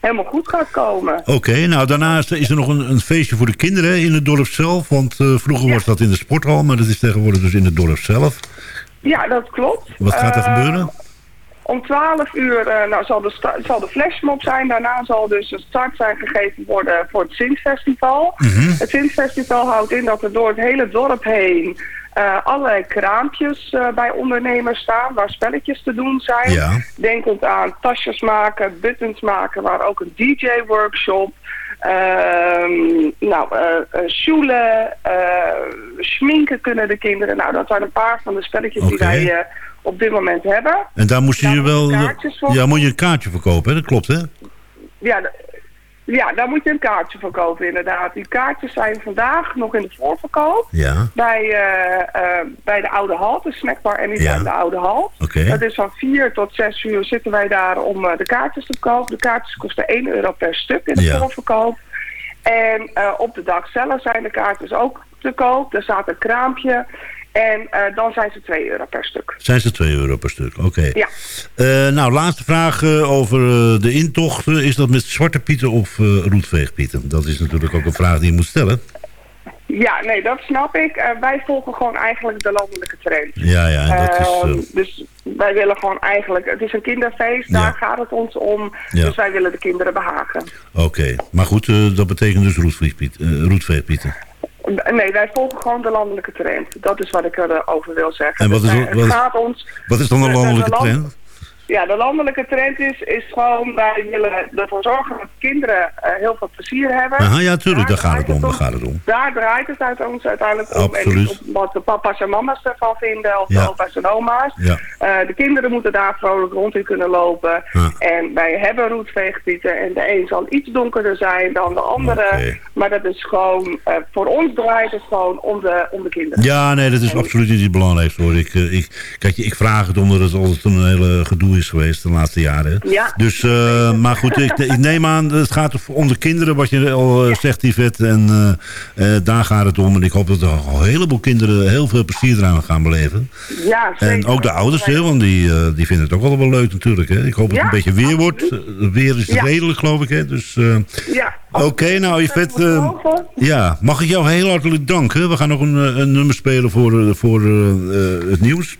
helemaal goed gaat komen. Oké, nou daarnaast is er nog een, een feestje voor de kinderen in het dorp zelf. Want eh, vroeger was dat in de sporthal, maar dat is tegenwoordig dus in het dorp zelf. Ja, dat klopt. Wat gaat er Eh, gebeuren? Om 12 uur eh, nou, zal, de zal de flashmob zijn. Daarna zal dus een start zijn gegeven worden voor het Sintfestival. Mhm. Het Sintfestival houdt in dat er door het hele dorp heen eh, allerlei kraampjes bij ondernemers staan waar spelletjes te doen zijn. Ja. Denkend aan tasjes maken, buttons maken, maar ook een DJ-workshop. Ehm nou, eh eh, sjoelen, eh, schminken kunnen de kinderen. Nou, dat zijn een paar van de spelletjes die wij op dit moment hebben. En daar moest je je wel... Ja, moet je een kaartje verkopen, hè? Dat klopt, hè? Ja, ja, daar moet je een kaartje voor kopen inderdaad. Die kaartjes zijn vandaag nog in de voorverkoop. Ja. Bij, eh, eh, bij de Oude Hal, de snackbar en Ja. zijn de Oude Hal. Oké. Dat is van 4 tot 6 uur zitten wij daar om eh, de kaartjes te kopen. De kaartjes kosten 1 euro per stuk in de Ja. voorverkoop. En op de dag zelf zijn de kaartjes ook te koop. Er staat een kraampje. En eh, dan zijn ze 2 euro per stuk. Zijn ze 2 euro per stuk, oké. Ja. Eh, nou, laatste vraag eh, over de intocht. Is dat met Zwarte Pieten of roetveegpieten? Dat is natuurlijk ook een vraag die je moet stellen. Ja, nee, dat snap ik. Wij volgen gewoon eigenlijk de landelijke trend. Ja, ja, dat is... Ehm, eh, dus wij willen gewoon eigenlijk... Het is een kinderfeest, Ja. daar gaat het ons om. Ja. Dus wij willen de kinderen behagen. Oké, maar goed, dat betekent dus roetveegpiet, roetveegpieten. Nee, wij volgen gewoon de landelijke trend. Dat is wat ik erover wil zeggen. En wat Dus is- wat het gaat ons... Wat is dan de de- de landelijke land- trend? Ja, de landelijke trend is, is gewoon... Wij willen ervoor zorgen dat kinderen eh, heel veel plezier hebben. Aha, ja, tuurlijk, daar gaat het om, daar gaat het om. Daar draait het uit ons uiteindelijk om. En Absoluut. op wat de papa's en mama's ervan vinden, of Ja. de opa's en oma's. Ja. Eh, de kinderen moeten daar vrolijk rond in kunnen lopen. Ja. En wij hebben roetveegpieten. En de een zal iets donkerder zijn dan de andere. Maar dat is gewoon, eh, voor ons draait het gewoon om de, om de kinderen. Ja, nee, dat is absoluut niet het belangrijkste hoor. Ik, ik, kijk, ik vraag het omdat het altijd een hele gedoe is geweest de laatste jaren. Ja. Dus, eh, maar goed, ik, ik neem aan, het gaat om de kinderen, wat je al eh, zegt, Yvette. En eh, daar gaat het om. En ik hoop dat er een heleboel kinderen heel veel plezier eraan gaan beleven. Ja, zeker. En ook de ouders, hè, want die, die vinden het ook wel wel leuk natuurlijk. Hè. Ik hoop dat het Ja, een beetje weer wordt. Het weer is Ja. redelijk, geloof ik. Hè. Dus, Ja. Oké, nou Yvette, eh, ja, mag ik jou heel hartelijk danken. We gaan nog een, eh, een nummer spelen voor, eh, voor het nieuws.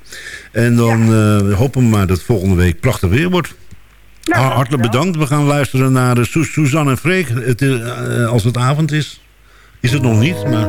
En dan hopen we maar dat volgende week prachtig weer wordt. Nou, Ha- hartelijk bedankt. We gaan luisteren naar Suzanne en Freek. Het, is, als het avond is. Is het nog niet, maar...